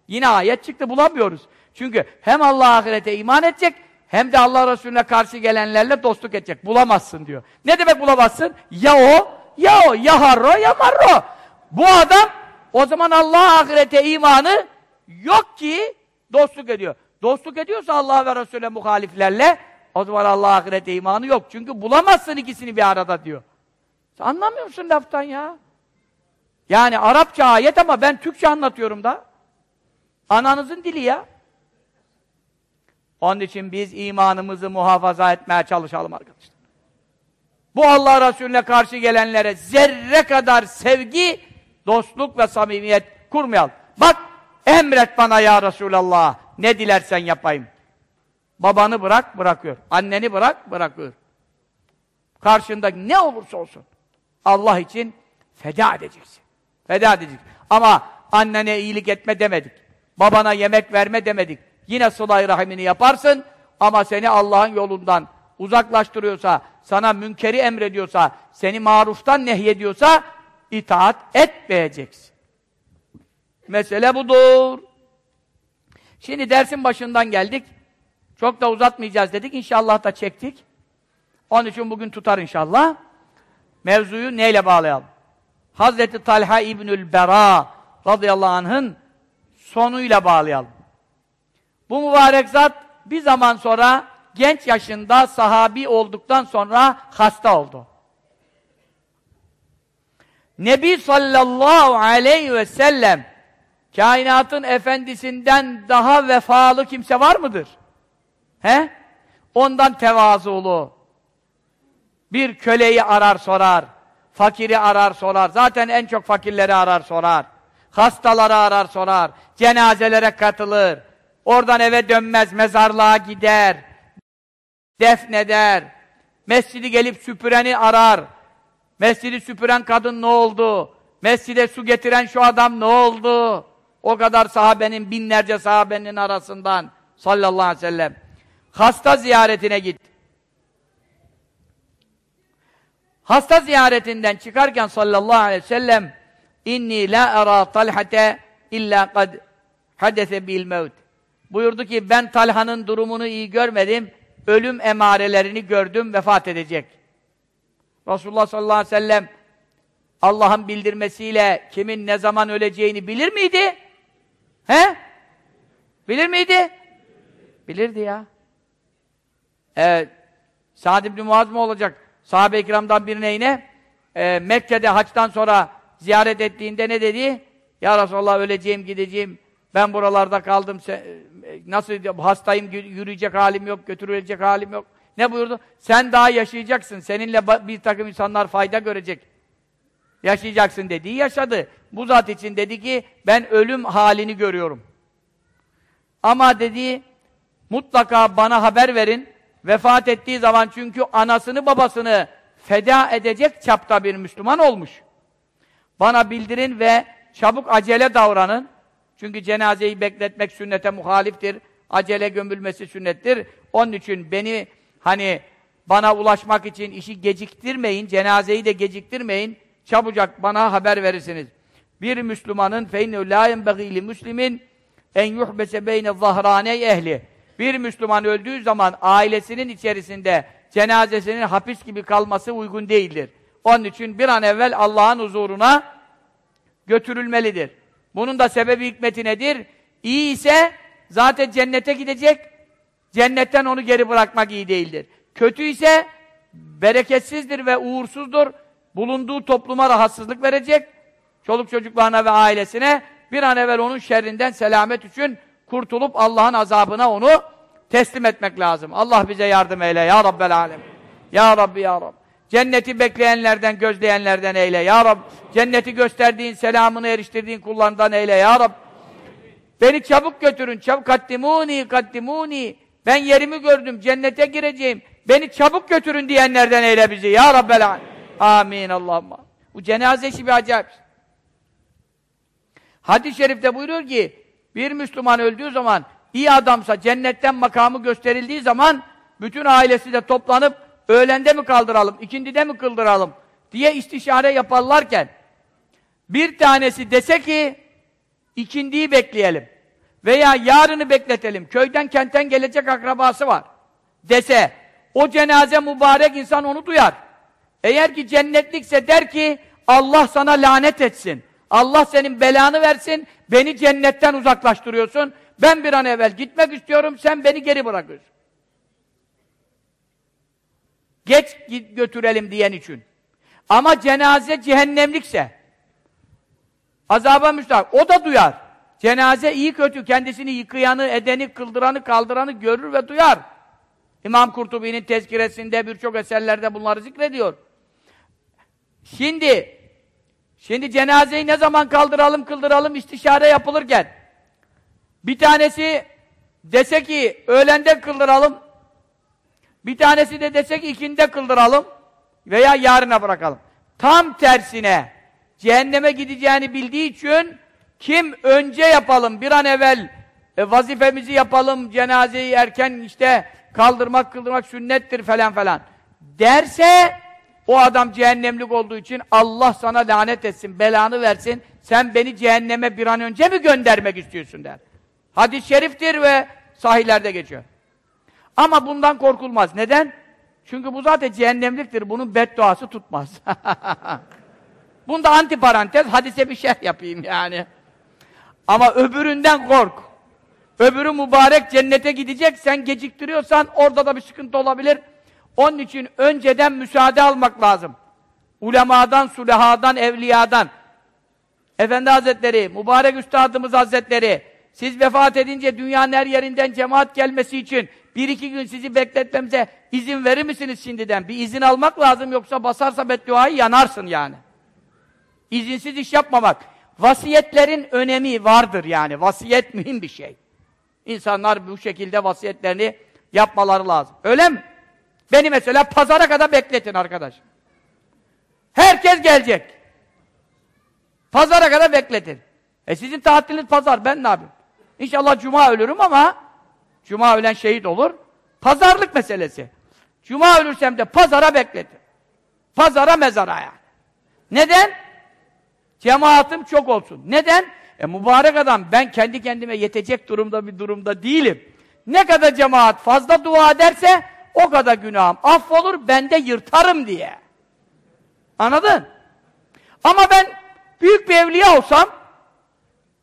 Yine ayet çıktı bulamıyoruz. Çünkü hem Allah ahirete iman edecek hem de Allah Resulüne karşı gelenlerle dostluk edecek. Bulamazsın diyor. Ne demek bulamazsın? Ya o, ya o, ya harro, ya marro. Bu adam o zaman Allah ahirete imanı yok ki dostluk ediyor. Dostluk ediyorsa Allah ve Resulüne muhaliflerle o zaman Allah ahirete imanı yok. Çünkü bulamazsın ikisini bir arada diyor. Sen anlamıyor musun laftan ya? Yani Arapça ayet ama ben Türkçe anlatıyorum da. Ananızın dili ya. Onun için biz imanımızı muhafaza etmeye çalışalım arkadaşlar. Bu Allah Resulüne karşı gelenlere zerre kadar sevgi, dostluk ve samimiyet kurmayalım. Bak, emret bana ya Resulallah, ne dilersen yapayım. Babanı bırak, bırakıyor. Anneni bırak, bırakıyor. Karşında ne olursa olsun. Allah için feda edeceksin. Feda edeceksin. Ama annene iyilik etme demedik. Babana yemek verme demedik. Yine sıla rahimini yaparsın ama seni Allah'ın yolundan uzaklaştırıyorsa, sana münkeri emrediyorsa, seni maruftan nehyediyorsa itaat etmeyeceksin. Mesele budur. Şimdi dersin başından geldik. Çok da uzatmayacağız dedik. İnşallah da çektik. Onun için bugün tutar inşallah. Mevzuyu neyle bağlayalım? Hazreti Talha İbnül Bera radıyallahu anh'ın sonuyla bağlayalım. Bu mübarek zat bir zaman sonra genç yaşında sahabi olduktan sonra hasta oldu. Nebi sallallahu aleyhi ve sellem kainatın efendisinden daha vefalı kimse var mıdır? He? Ondan tevazulu. Bir köleyi arar sorar. Fakiri arar sorar. Zaten en çok fakirleri arar sorar. Hastaları arar sorar. Cenazelere katılır. Oradan eve dönmez, mezarlığa gider. Defneder. Mescidi gelip süpüreni arar. Mescidi süpüren kadın ne oldu? Mescide su getiren şu adam ne oldu? O kadar sahabenin, binlerce sahabenin arasından sallallahu aleyhi ve sellem. Hasta ziyaretine git. Hasta ziyaretinden çıkarken sallallahu aleyhi ve sellem inni la ara talhate illa kad hadese bil mevt. Buyurdu ki ben Talha'nın durumunu iyi görmedim. Ölüm emarelerini gördüm, vefat edecek. Resulullah sallallahu aleyhi ve sellem Allah'ın bildirmesiyle kimin ne zaman öleceğini bilir miydi? He? Bilir miydi? Bilirdi ya. Evet. Sa'd ibn Muaz mı olacak? Sahabe-i kiramdan birine yine e, Mekke'de haçtan sonra ziyaret ettiğinde ne dedi? Ya Resulallah öleceğim, gideceğim. Ben buralarda kaldım. Sen, e, nasıl hastayım, yürüyecek halim yok, götürülecek halim yok. Ne buyurdu? Sen daha yaşayacaksın. Seninle bir takım insanlar fayda görecek. Yaşayacaksın dediği yaşadı. Bu zat için dedi ki ben ölüm halini görüyorum. Ama dedi mutlaka bana haber verin. Vefat ettiği zaman çünkü anasını babasını feda edecek çapta bir Müslüman olmuş. Bana bildirin ve çabuk acele davranın. Çünkü cenazeyi bekletmek sünnete muhaliftir. Acele gömülmesi sünnettir. Onun için beni hani bana ulaşmak için işi geciktirmeyin, cenazeyi de geciktirmeyin. Çabucak bana haber verirsiniz. Bir Müslümanın feyne la yenbagî müslimin en yuhbese beyne zahrane ehli. Bir Müslüman öldüğü zaman ailesinin içerisinde cenazesinin hapis gibi kalması uygun değildir. Onun için bir an evvel Allah'ın huzuruna götürülmelidir. Bunun da sebebi hikmeti nedir? İyi ise zaten cennete gidecek, cennetten onu geri bırakmak iyi değildir. Kötü ise bereketsizdir ve uğursuzdur, bulunduğu topluma rahatsızlık verecek, çoluk çocuklarına ve ailesine bir an evvel onun şerrinden selamet için kurtulup Allah'ın azabına onu teslim etmek lazım. Allah bize yardım eyle ya Rabbel Alem. Ya Rabbi ya Rabbi. Cenneti bekleyenlerden, gözleyenlerden eyle ya Rabbi. Cenneti gösterdiğin, selamını eriştirdiğin kullarından eyle ya Rabbi. Beni çabuk götürün, çabuk kaddimuni, kaddimuni. Ben yerimi gördüm, cennete gireceğim. Beni çabuk götürün diyenlerden eyle bizi ya Rabbel Alem. Amin Allah'ım. Bu cenaze işi bir acayip. Hadis-i şerifte buyuruyor ki, bir Müslüman öldüğü zaman, iyi adamsa cennetten makamı gösterildiği zaman, bütün ailesi de toplanıp, öğlende mi kaldıralım, ikindide mi kıldıralım diye istişare yaparlarken, bir tanesi dese ki, ikindiyi bekleyelim veya yarını bekletelim, köyden kentten gelecek akrabası var dese, o cenaze mübarek insan onu duyar. Eğer ki cennetlikse der ki, Allah sana lanet etsin. Allah senin belanı versin, beni cennetten uzaklaştırıyorsun. Ben bir an evvel gitmek istiyorum, sen beni geri bırakıyorsun. Geç götürelim diyen için. Ama cenaze cehennemlikse, azaba müstahak, o da duyar. Cenaze iyi kötü kendisini yıkayanı, edeni, kıldıranı, kaldıranı görür ve duyar. İmam Kurtubi'nin tezkiresinde birçok eserlerde bunları zikrediyor. Şimdi şimdi cenazeyi ne zaman kaldıralım, kıldıralım istişare yapılırken bir tanesi dese ki öğlende kıldıralım bir tanesi de dese ki ikinde kıldıralım veya yarına bırakalım. Tam tersine cehenneme gideceğini bildiği için kim önce yapalım, bir an evvel e, vazifemizi yapalım, cenazeyi erken işte kaldırmak, kıldırmak sünnettir falan falan derse o adam cehennemlik olduğu için Allah sana lanet etsin, belanı versin, sen beni cehenneme bir an önce mi göndermek istiyorsun der. Hadis-i şeriftir ve sahillerde geçiyor. Ama bundan korkulmaz. Neden? Çünkü bu zaten cehennemliktir. Bunun bedduası tutmaz. Bunda antiparantez, hadise bir şey yapayım yani. Ama öbüründen kork. Öbürü mübarek cennete gidecek, sen geciktiriyorsan orada da bir sıkıntı olabilir. Onun için önceden müsaade almak lazım. Ulemadan, sulehadan, evliyadan. Efendi Hazretleri, mübarek Üstadımız Hazretleri, siz vefat edince dünyanın her yerinden cemaat gelmesi için bir iki gün sizi bekletmemize izin verir misiniz şimdiden? Bir izin almak lazım yoksa basarsa bedduayı yanarsın yani. İzinsiz iş yapmamak. Vasiyetlerin önemi vardır yani. Vasiyet mühim bir şey. İnsanlar bu şekilde vasiyetlerini yapmaları lazım. Öyle mi? Beni mesela pazara kadar bekletin arkadaş. Herkes gelecek. Pazara kadar bekletin. E sizin tatiliniz pazar, ben ne yapayım? İnşallah cuma ölürüm ama cuma ölen şehit olur. Pazarlık meselesi. Cuma ölürsem de pazara bekletin. Pazara mezara yani. Neden? Cemaatim çok olsun. Neden? E mübarek adam ben kendi kendime yetecek durumda bir durumda değilim. Ne kadar cemaat fazla dua ederse o kadar günahım affolur ben de yırtarım diye. Anladın? Ama ben büyük bir evliya olsam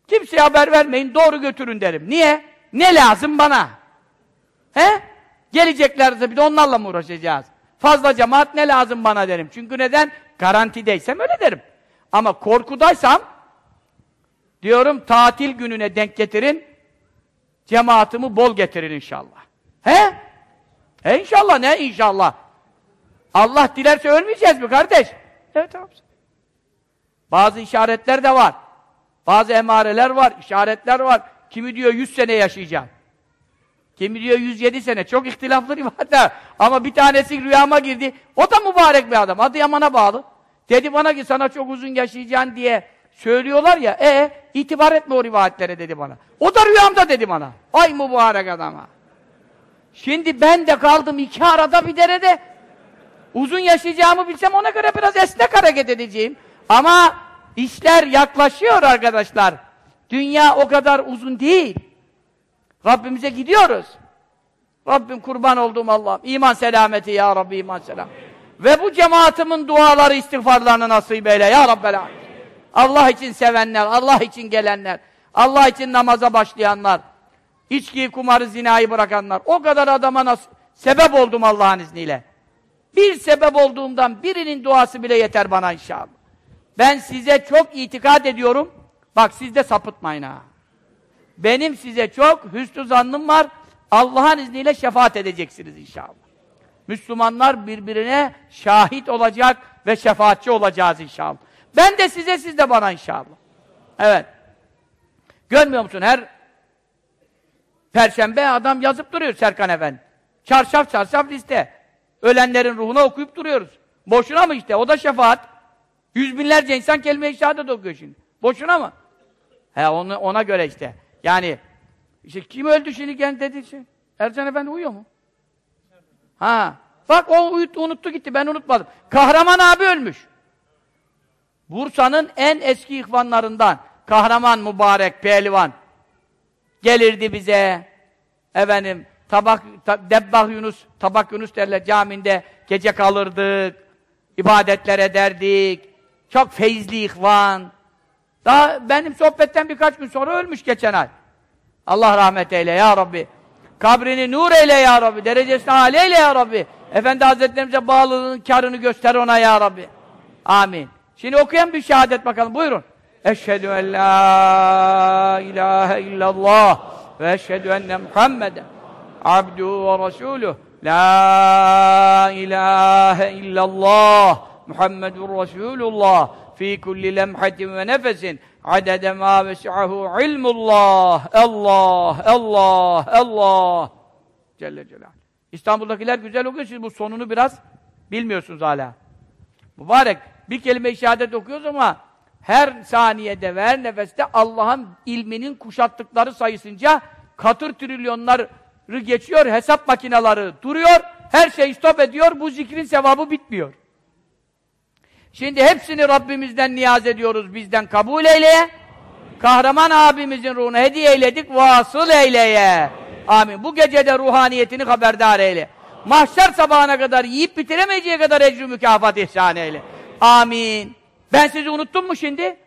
kimseye haber vermeyin doğru götürün derim. Niye? Ne lazım bana? He? Geleceklerse bir de onlarla mı uğraşacağız? Fazla cemaat ne lazım bana derim. Çünkü neden? Garantideysem öyle derim. Ama korkudaysam diyorum tatil gününe denk getirin cemaatimi bol getirin inşallah. He? He inşallah ne inşallah? Allah dilerse ölmeyeceğiz mi kardeş? Evet tamam. Bazı işaretler de var. Bazı emareler var, işaretler var. Kimi diyor 100 sene yaşayacağım. Kimi diyor 107 sene. Çok ihtilaflı rivayetler. Ama bir tanesi rüyama girdi. O da mübarek bir adam. Adı Yaman'a bağlı. Dedi bana ki sana çok uzun yaşayacaksın diye söylüyorlar ya. E itibar etme o rivayetlere dedi bana. O da rüyamda dedi bana. Ay mübarek adama. Şimdi ben de kaldım iki arada bir derede. Uzun yaşayacağımı bilsem ona göre biraz esnek hareket edeceğim. Ama işler yaklaşıyor arkadaşlar. Dünya o kadar uzun değil. Rabbimize gidiyoruz. Rabbim kurban olduğum Allah'ım. İman selameti ya Rabbi iman selam. Ve bu cemaatimin duaları, istiğfarlarını nasip eyle ya Rabbel Allah için sevenler, Allah için gelenler, Allah için namaza başlayanlar, içkiyi, kumarı, zinayı bırakanlar. O kadar adama sebep oldum Allah'ın izniyle. Bir sebep olduğumdan birinin duası bile yeter bana inşallah. Ben size çok itikad ediyorum. Bak siz de sapıtmayın ha. Benim size çok hüsnü zannım var. Allah'ın izniyle şefaat edeceksiniz inşallah. Müslümanlar birbirine şahit olacak ve şefaatçi olacağız inşallah. Ben de size, siz de bana inşallah. Evet. Görmüyor musun? Her perşembe adam yazıp duruyor Serkan Efendi. Çarşaf çarşaf liste. Ölenlerin ruhuna okuyup duruyoruz. Boşuna mı işte? O da şefaat. Yüz binlerce insan kelime-i şehadet okuyor şimdi. Boşuna mı? He onu, ona göre işte. Yani işte kim öldü şimdi kendi dedi şey. Ercan Efendi uyuyor mu? Ha. Bak o uyuttu, unuttu gitti. Ben unutmadım. Kahraman abi ölmüş. Bursa'nın en eski ihvanlarından. Kahraman mübarek pehlivan. Gelirdi bize. Efendim tabak ta, Debbah Yunus, Tabak Yunus derler caminde gece kalırdık. ibadetler ederdik. Çok feyizli ihvan. Daha benim sohbetten birkaç gün sonra ölmüş geçen ay. Allah rahmet eyle ya Rabbi. Kabrini nur eyle ya Rabbi. Derecesini âli eyle ya Rabbi. Efendi Hazretlerimize bağlılığının karını göster ona ya Rabbi. Amin. Şimdi okuyan bir şehadet bakalım. Buyurun. Eşhedü en la ilahe illallah ve eşhedü enne Muhammeden abduhu ve resuluh. La ilahe illallah Muhammedun Resulullah fi kulli lemhatin ve nefesin adede ma vesi'ahu ilmullah Allah Allah Allah Celle Celaluhu. İstanbul'dakiler güzel okuyor. Siz bu sonunu biraz bilmiyorsunuz hala. Mübarek. Bir kelime-i şehadet okuyoruz ama her saniyede ve her nefeste Allah'ın ilminin kuşattıkları sayısınca katır trilyonları geçiyor, hesap makineleri duruyor, her şey stop ediyor, bu zikrin sevabı bitmiyor. Şimdi hepsini Rabbimizden niyaz ediyoruz, bizden kabul eyleye. Kahraman abimizin ruhunu hediye eyledik, vasıl eyleye. Amin. Bu gecede ruhaniyetini haberdar eyle. Mahşer sabahına kadar yiyip bitiremeyeceği kadar ecrü mükafat ihsan eyle. Amin. Ben sizi unuttum mu şimdi?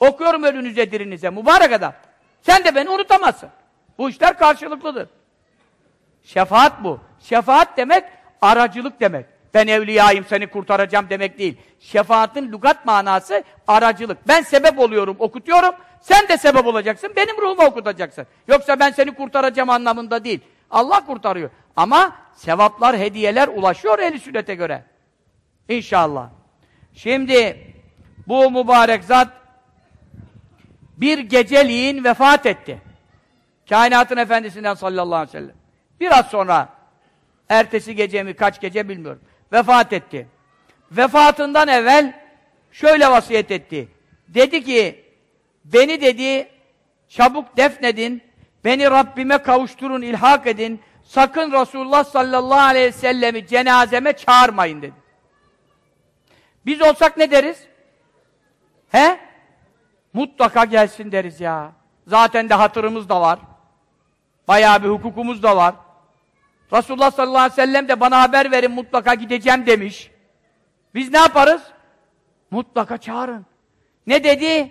Okuyorum önünüze dirinize, mübarek adam. Sen de beni unutamazsın. Bu işler karşılıklıdır. Şefaat bu. Şefaat demek, aracılık demek. Ben evliyayım, seni kurtaracağım demek değil. Şefaatin lügat manası aracılık. Ben sebep oluyorum, okutuyorum. Sen de sebep olacaksın, benim ruhumu okutacaksın. Yoksa ben seni kurtaracağım anlamında değil. Allah kurtarıyor. Ama sevaplar, hediyeler ulaşıyor eli sünnete göre. İnşallah. Şimdi bu mübarek zat bir geceliğin vefat etti. Kainatın efendisinden sallallahu aleyhi ve sellem. Biraz sonra ertesi gece mi kaç gece bilmiyorum. Vefat etti. Vefatından evvel şöyle vasiyet etti. Dedi ki beni dedi çabuk defnedin, beni Rabbime kavuşturun, ilhak edin. Sakın Resulullah sallallahu aleyhi ve sellemi cenazeme çağırmayın dedi. Biz olsak ne deriz? He? Mutlaka gelsin deriz ya. Zaten de hatırımız da var. Bayağı bir hukukumuz da var. Resulullah sallallahu aleyhi ve sellem de bana haber verin mutlaka gideceğim demiş. Biz ne yaparız? Mutlaka çağırın. Ne dedi?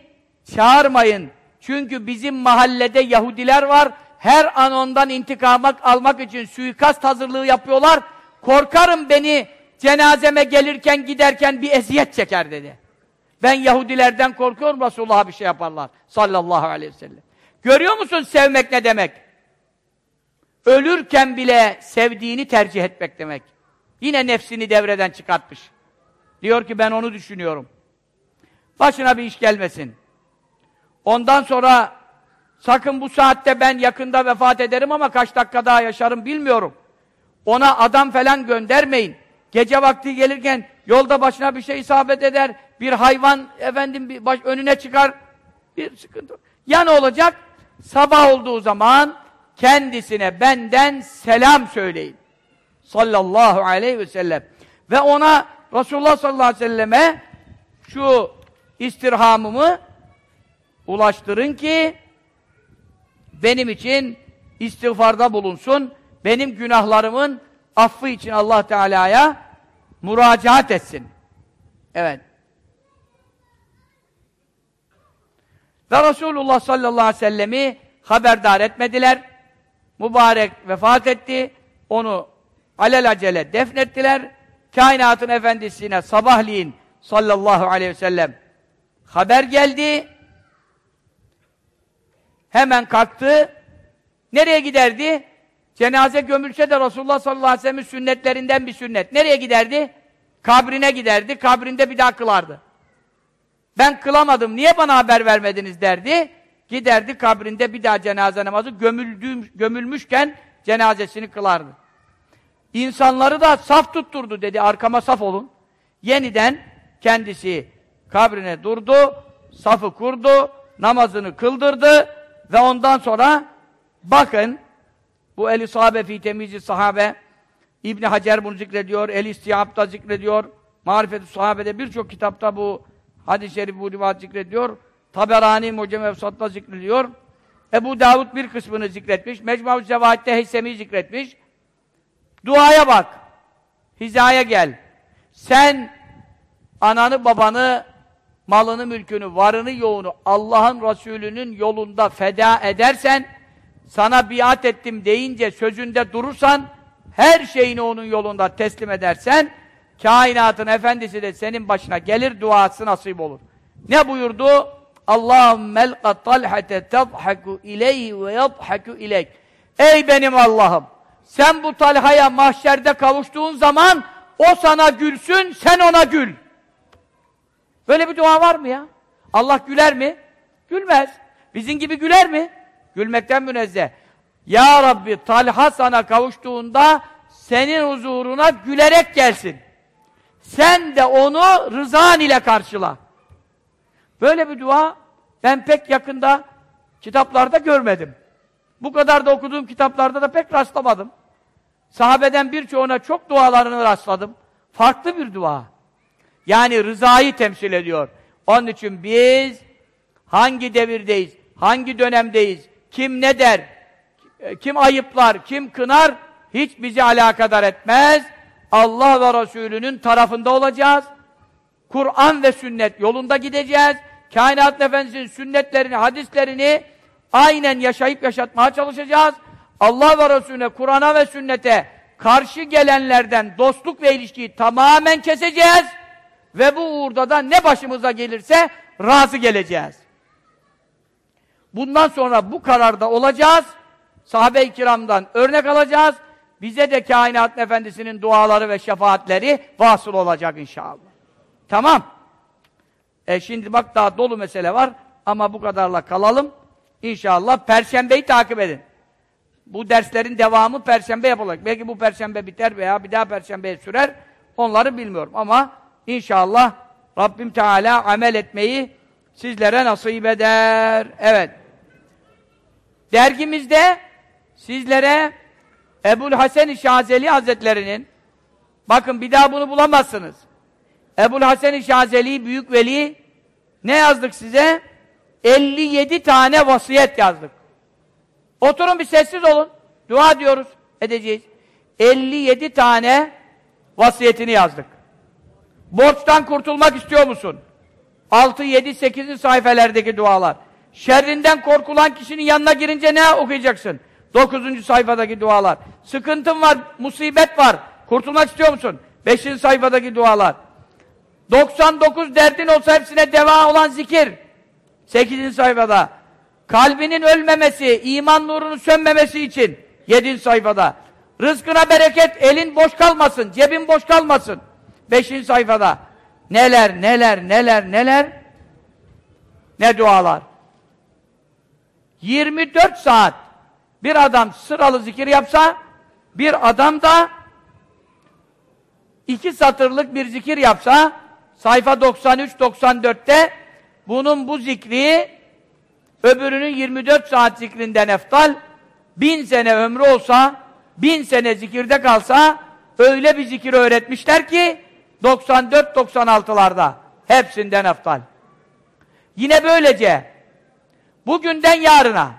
Çağırmayın. Çünkü bizim mahallede Yahudiler var. Her an ondan intikam almak için suikast hazırlığı yapıyorlar. Korkarım beni cenazeme gelirken giderken bir eziyet çeker dedi. Ben Yahudilerden korkuyorum Resulullah'a bir şey yaparlar. Sallallahu aleyhi ve sellem. Görüyor musun sevmek ne demek? Ölürken bile sevdiğini tercih etmek demek. Yine nefsini devreden çıkartmış. Diyor ki ben onu düşünüyorum. Başına bir iş gelmesin. Ondan sonra sakın bu saatte ben yakında vefat ederim ama kaç dakika daha yaşarım bilmiyorum. Ona adam falan göndermeyin. Gece vakti gelirken yolda başına bir şey isabet eder. Bir hayvan efendim bir baş, önüne çıkar. Bir sıkıntı. Ya ne olacak? Sabah olduğu zaman kendisine benden selam söyleyin. Sallallahu aleyhi ve sellem. Ve ona Resulullah sallallahu aleyhi ve selleme şu istirhamımı ulaştırın ki benim için istiğfarda bulunsun. Benim günahlarımın affı için Allah Teala'ya müracaat etsin. Evet. Ve Resulullah sallallahu aleyhi ve sellemi haberdar etmediler. Mübarek vefat etti. Onu alelacele defnettiler. Kainatın efendisine sabahleyin sallallahu aleyhi ve sellem haber geldi. Hemen kalktı. Nereye giderdi? Cenaze gömülse de Resulullah sallallahu aleyhi ve sellem'in sünnetlerinden bir sünnet. Nereye giderdi? Kabrine giderdi. Kabrinde bir daha kılardı. Ben kılamadım. Niye bana haber vermediniz derdi. Giderdi kabrinde bir daha cenaze namazı gömüldüğüm, gömülmüşken cenazesini kılardı. İnsanları da saf tutturdu dedi. Arkama saf olun. Yeniden kendisi kabrine durdu. Safı kurdu. Namazını kıldırdı. Ve ondan sonra bakın bu el-i sahabe fi temizi sahabe İbn Hacer bunu zikrediyor, El İstihab'da zikrediyor. Marifet-i Sahabe'de birçok kitapta bu hadis-i şerif bu rivayet zikrediyor. Taberani Mucem Efsat'ta zikrediyor. Ebu Davud bir kısmını zikretmiş. Mecmu Zevahit'te Heysemi zikretmiş. Duaya bak. Hizaya gel. Sen ananı babanı malını mülkünü, varını yoğunu Allah'ın Resulü'nün yolunda feda edersen sana biat ettim deyince sözünde durursan her şeyini onun yolunda teslim edersen kainatın efendisi de senin başına gelir duası nasip olur. Ne buyurdu? Allahümme elqa talhate tadhaku ileyhi ve yadhaku ileyk. Ey benim Allah'ım! Sen bu Talha'ya mahşerde kavuştuğun zaman o sana gülsün, sen ona gül. Böyle bir dua var mı ya? Allah güler mi? Gülmez. Bizim gibi güler mi? Gülmekten münezzeh. Ya Rabbi Talha sana kavuştuğunda senin huzuruna gülerek gelsin. Sen de onu rızan ile karşıla. Böyle bir dua ben pek yakında kitaplarda görmedim. Bu kadar da okuduğum kitaplarda da pek rastlamadım. Sahabeden birçoğuna çok dualarını rastladım. Farklı bir dua. Yani rızayı temsil ediyor. Onun için biz hangi devirdeyiz, hangi dönemdeyiz, kim ne der, kim ayıplar, kim kınar, hiç bizi alakadar etmez. Allah ve Resulünün tarafında olacağız. Kur'an ve sünnet yolunda gideceğiz. Kainat Efendisi'nin sünnetlerini, hadislerini aynen yaşayıp yaşatmaya çalışacağız. Allah ve Resulüne, Kur'an'a ve sünnete karşı gelenlerden dostluk ve ilişkiyi tamamen keseceğiz. Ve bu uğurda da ne başımıza gelirse razı geleceğiz. Bundan sonra bu kararda olacağız. Sahabe-i kiramdan örnek alacağız. Bize de kainat efendisinin duaları ve şefaatleri vasıl olacak inşallah. Tamam. E şimdi bak daha dolu mesele var ama bu kadarla kalalım. İnşallah Perşembeyi takip edin. Bu derslerin devamı Perşembe yapılacak. Belki bu Perşembe biter veya bir daha Perşembeye sürer. Onları bilmiyorum ama inşallah Rabbim Teala amel etmeyi sizlere nasip eder. Evet. Dergimizde sizlere Ebul Hasan-ı Şazeli Hazretlerinin bakın bir daha bunu bulamazsınız. Ebul Hasan-ı Şazeli Büyük Veli ne yazdık size? 57 tane vasiyet yazdık. Oturun bir sessiz olun. Dua diyoruz, edeceğiz. 57 tane vasiyetini yazdık. Borçtan kurtulmak istiyor musun? 6, 7, 8. sayfelerdeki dualar. Şerrinden korkulan kişinin yanına girince ne okuyacaksın? 9. sayfadaki dualar. Sıkıntın var, musibet var. Kurtulmak istiyor musun? 5. sayfadaki dualar. 99 derdin olsa hepsine deva olan zikir. 8. sayfada. Kalbinin ölmemesi, iman nurunun sönmemesi için 7. sayfada. Rızkına bereket, elin boş kalmasın, cebin boş kalmasın. 5. sayfada. Neler, neler, neler, neler. Ne dualar. 24 saat bir adam sıralı zikir yapsa, bir adam da iki satırlık bir zikir yapsa, sayfa 93-94'te bunun bu zikri öbürünün 24 saat zikrinden eftal, bin sene ömrü olsa, bin sene zikirde kalsa, öyle bir zikir öğretmişler ki 94-96'larda hepsinden eftal. Yine böylece bugünden yarına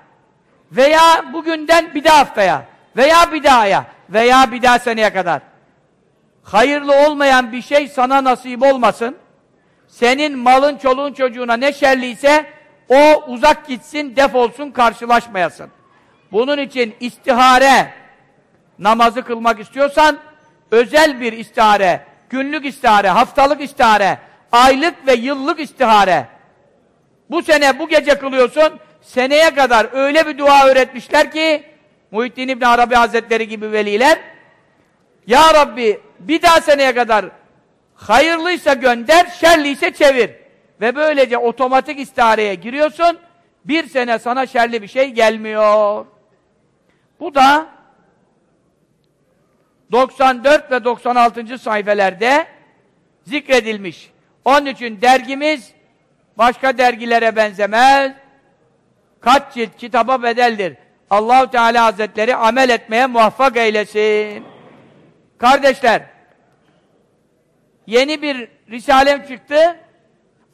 veya bugünden bir daha haftaya veya bir dahaya veya bir daha seneye kadar hayırlı olmayan bir şey sana nasip olmasın. Senin malın, çoluğun, çocuğuna ne şerliyse o uzak gitsin, defolsun, karşılaşmayasın. Bunun için istihare namazı kılmak istiyorsan özel bir istihare, günlük istihare, haftalık istihare, aylık ve yıllık istihare. Bu sene bu gece kılıyorsun, seneye kadar öyle bir dua öğretmişler ki Muhittin İbn Arabi Hazretleri gibi veliler Ya Rabbi bir daha seneye kadar hayırlıysa gönder, şerliyse çevir. Ve böylece otomatik istihareye giriyorsun. Bir sene sana şerli bir şey gelmiyor. Bu da 94 ve 96. sayfelerde zikredilmiş. Onun için dergimiz başka dergilere benzemez. Kaç cilt kitaba bedeldir. Allahu Teala Hazretleri amel etmeye muvaffak eylesin. Kardeşler, yeni bir risalem çıktı.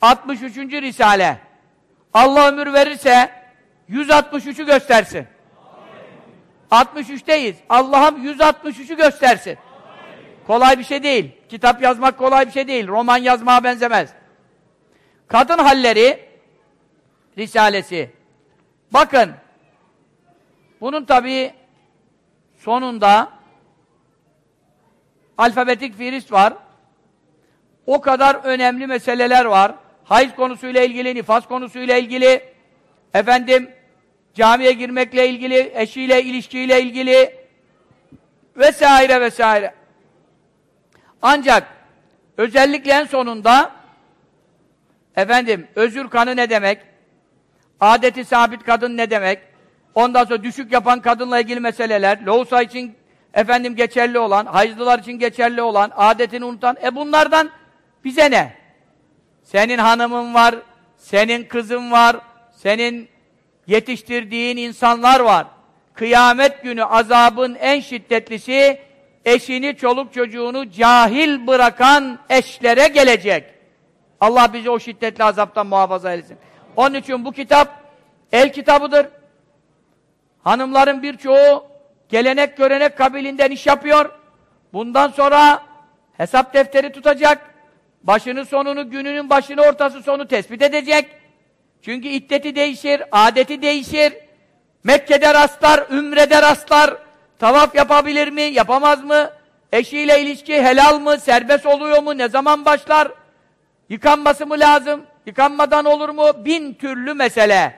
63. risale. Allah ömür verirse 163'ü göstersin. 63'teyiz. Allah'ım 163'ü göstersin. Kolay bir şey değil. Kitap yazmak kolay bir şey değil. Roman yazmaya benzemez. Kadın halleri Risalesi. Bakın bunun tabi sonunda alfabetik firist var. O kadar önemli meseleler var hayız konusuyla ilgili, nifas konusuyla ilgili, efendim, camiye girmekle ilgili, eşiyle, ilişkiyle ilgili, vesaire vesaire. Ancak, özellikle en sonunda, efendim, özür kanı ne demek? Adeti sabit kadın ne demek? Ondan sonra düşük yapan kadınla ilgili meseleler, lohusa için efendim geçerli olan, hayızlılar için geçerli olan, adetini unutan, e bunlardan bize ne? Senin hanımın var, senin kızın var, senin yetiştirdiğin insanlar var. Kıyamet günü azabın en şiddetlisi, eşini, çoluk çocuğunu cahil bırakan eşlere gelecek. Allah bizi o şiddetli azaptan muhafaza etsin. Onun için bu kitap el kitabıdır. Hanımların birçoğu gelenek görenek kabilinden iş yapıyor. Bundan sonra hesap defteri tutacak. Başını sonunu, gününün başını ortası sonu tespit edecek. Çünkü iddeti değişir, adeti değişir. Mekke'de rastlar, ümrede rastlar. Tavaf yapabilir mi, yapamaz mı? Eşiyle ilişki helal mı, serbest oluyor mu, ne zaman başlar? Yıkanması mı lazım? Yıkanmadan olur mu? Bin türlü mesele.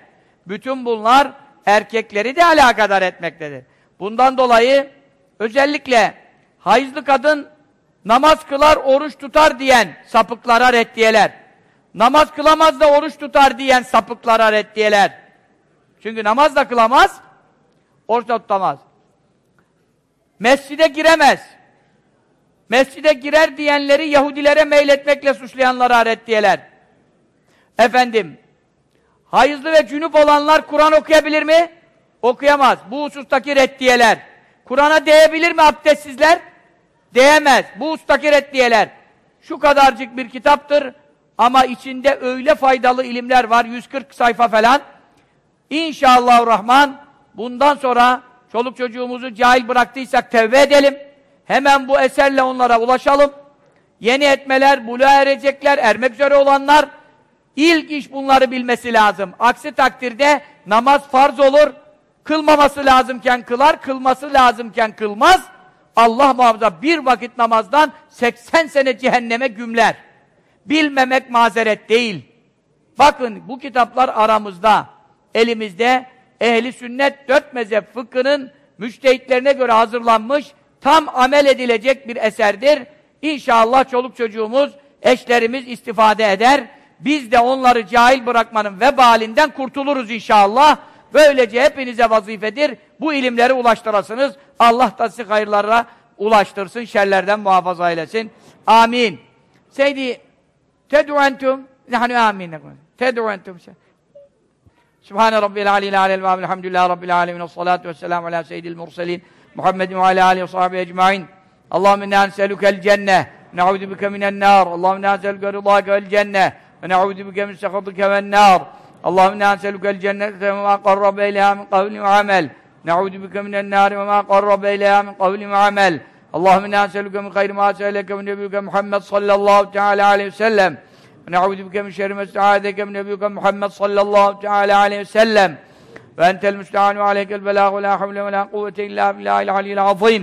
Bütün bunlar erkekleri de alakadar etmektedir. Bundan dolayı özellikle hayızlı kadın namaz kılar, oruç tutar diyen sapıklara reddiyeler. Namaz kılamaz da oruç tutar diyen sapıklara reddiyeler. Çünkü namaz da kılamaz, oruç da tutamaz. Mescide giremez. Mescide girer diyenleri Yahudilere meyletmekle suçlayanlara reddiyeler. Efendim, hayızlı ve cünüp olanlar Kur'an okuyabilir mi? Okuyamaz. Bu husustaki reddiyeler. Kur'an'a değebilir mi abdestsizler? Değemez. Bu husustaki reddiyeler. Şu kadarcık bir kitaptır ama içinde öyle faydalı ilimler var. 140 sayfa falan. İnşallah Rahman bundan sonra çoluk çocuğumuzu cahil bıraktıysak tevbe edelim. Hemen bu eserle onlara ulaşalım. Yeni etmeler, buluğa erecekler, ermek üzere olanlar ilk iş bunları bilmesi lazım. Aksi takdirde namaz farz olur, kılmaması lazımken kılar, kılması lazımken kılmaz. Allah muhafaza bir vakit namazdan 80 sene cehenneme gümler. Bilmemek mazeret değil. Bakın bu kitaplar aramızda, elimizde ehli sünnet dört mezhep fıkhının müştehitlerine göre hazırlanmış tam amel edilecek bir eserdir. İnşallah çoluk çocuğumuz, eşlerimiz istifade eder. Biz de onları cahil bırakmanın vebalinden kurtuluruz inşallah. Böylece hepinize vazifedir. Bu ilimleri ulaştırasınız. Allah da sizi hayırlara ulaştırsın, şerlerden muhafaza eylesin. Amin. Seydi, ted'u entum, nahnu amin. Ted'u entum. Subhane Rabbil aleyhi aleyhi ve elhamdülillahi Rabbil alemin. Salatu vesselamu ala seyyidil murselin. Muhammedin ve ala aleyhi ve sahibi ecmain. Allahümme inna neselükel cenne. Ne'udu bike minen nar. Allahümme inna neselüke rıdâke vel cenne. Ve ne'udu bike اللهم إنا نسألك الجنة وما قرب إليها من قول وعمل. نعوذ بك من النار وما قرب إليها من قول وعمل. اللهم إنا نسألك من خير ما سألك من نبيك محمد صلى الله تعالى عليه وسلم. ونعوذ بك من شر ما استعاذك من نبيك محمد صلى الله تعالى عليه وسلم. وأنت المستعان وعليك البلاغ ولا حول ولا قوة إلا بالله العلي العظيم.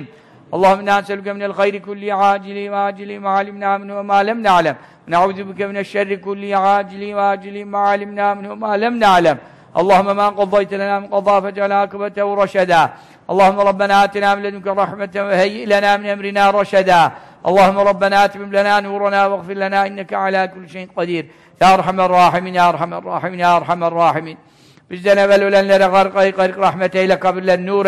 اللهم إنا نسألك من الخير كل عاجل وآجل ما علمنا منه وما لم نعلم. ونعوذ بك من الشر كل عاجل وآجل ما علمنا منه وما لم نعلم. اللهم ما قضيت لنا من قضاء فاجعل عاقبته رشدا اللهم ربنا آتنا من لدنك رحمة وهيئ لنا من أمرنا رشدا. اللهم ربنا آتمم لنا نورنا واغفر لنا إنك على كل شيء قدير. يا أرحم الراحمين يا أرحم الراحمين يا أرحم الراحمين. bizden evvel ölenlere garkayı gark rahmet eyle kabirlerini nur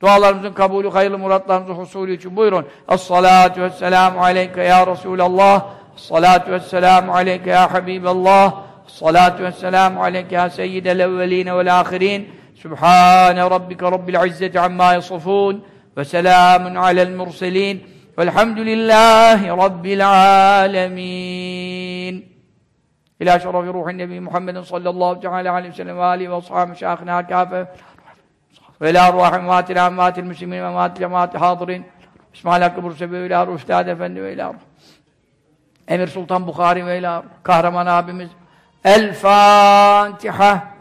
dualarımızın kabulü hayırlı muratlarımızın husulü için buyurun es-salatu vesselamu aleyke ya Resulallah es-salatu vesselamu aleyke ya Habiballah es-salatu vesselamu aleyke ya seyyidel evveline vel ahirin Sübhane rabbike rabbil izzeti amma yasifun وسلام على المرسلين والحمد لله رب العالمين إلى شرف روح النبي محمد صلى الله تعالى عليه وسلم وآله وأصحابه شيخنا كافة Ve la ruhim vatil amvatil müslimin ve vatil amvatil hadirin. İsmail Hakkı Bursa ve la ruh Efendi ve la. Emir Sultan Bukhari ve la ruh. Kahraman abimiz. El Fatiha.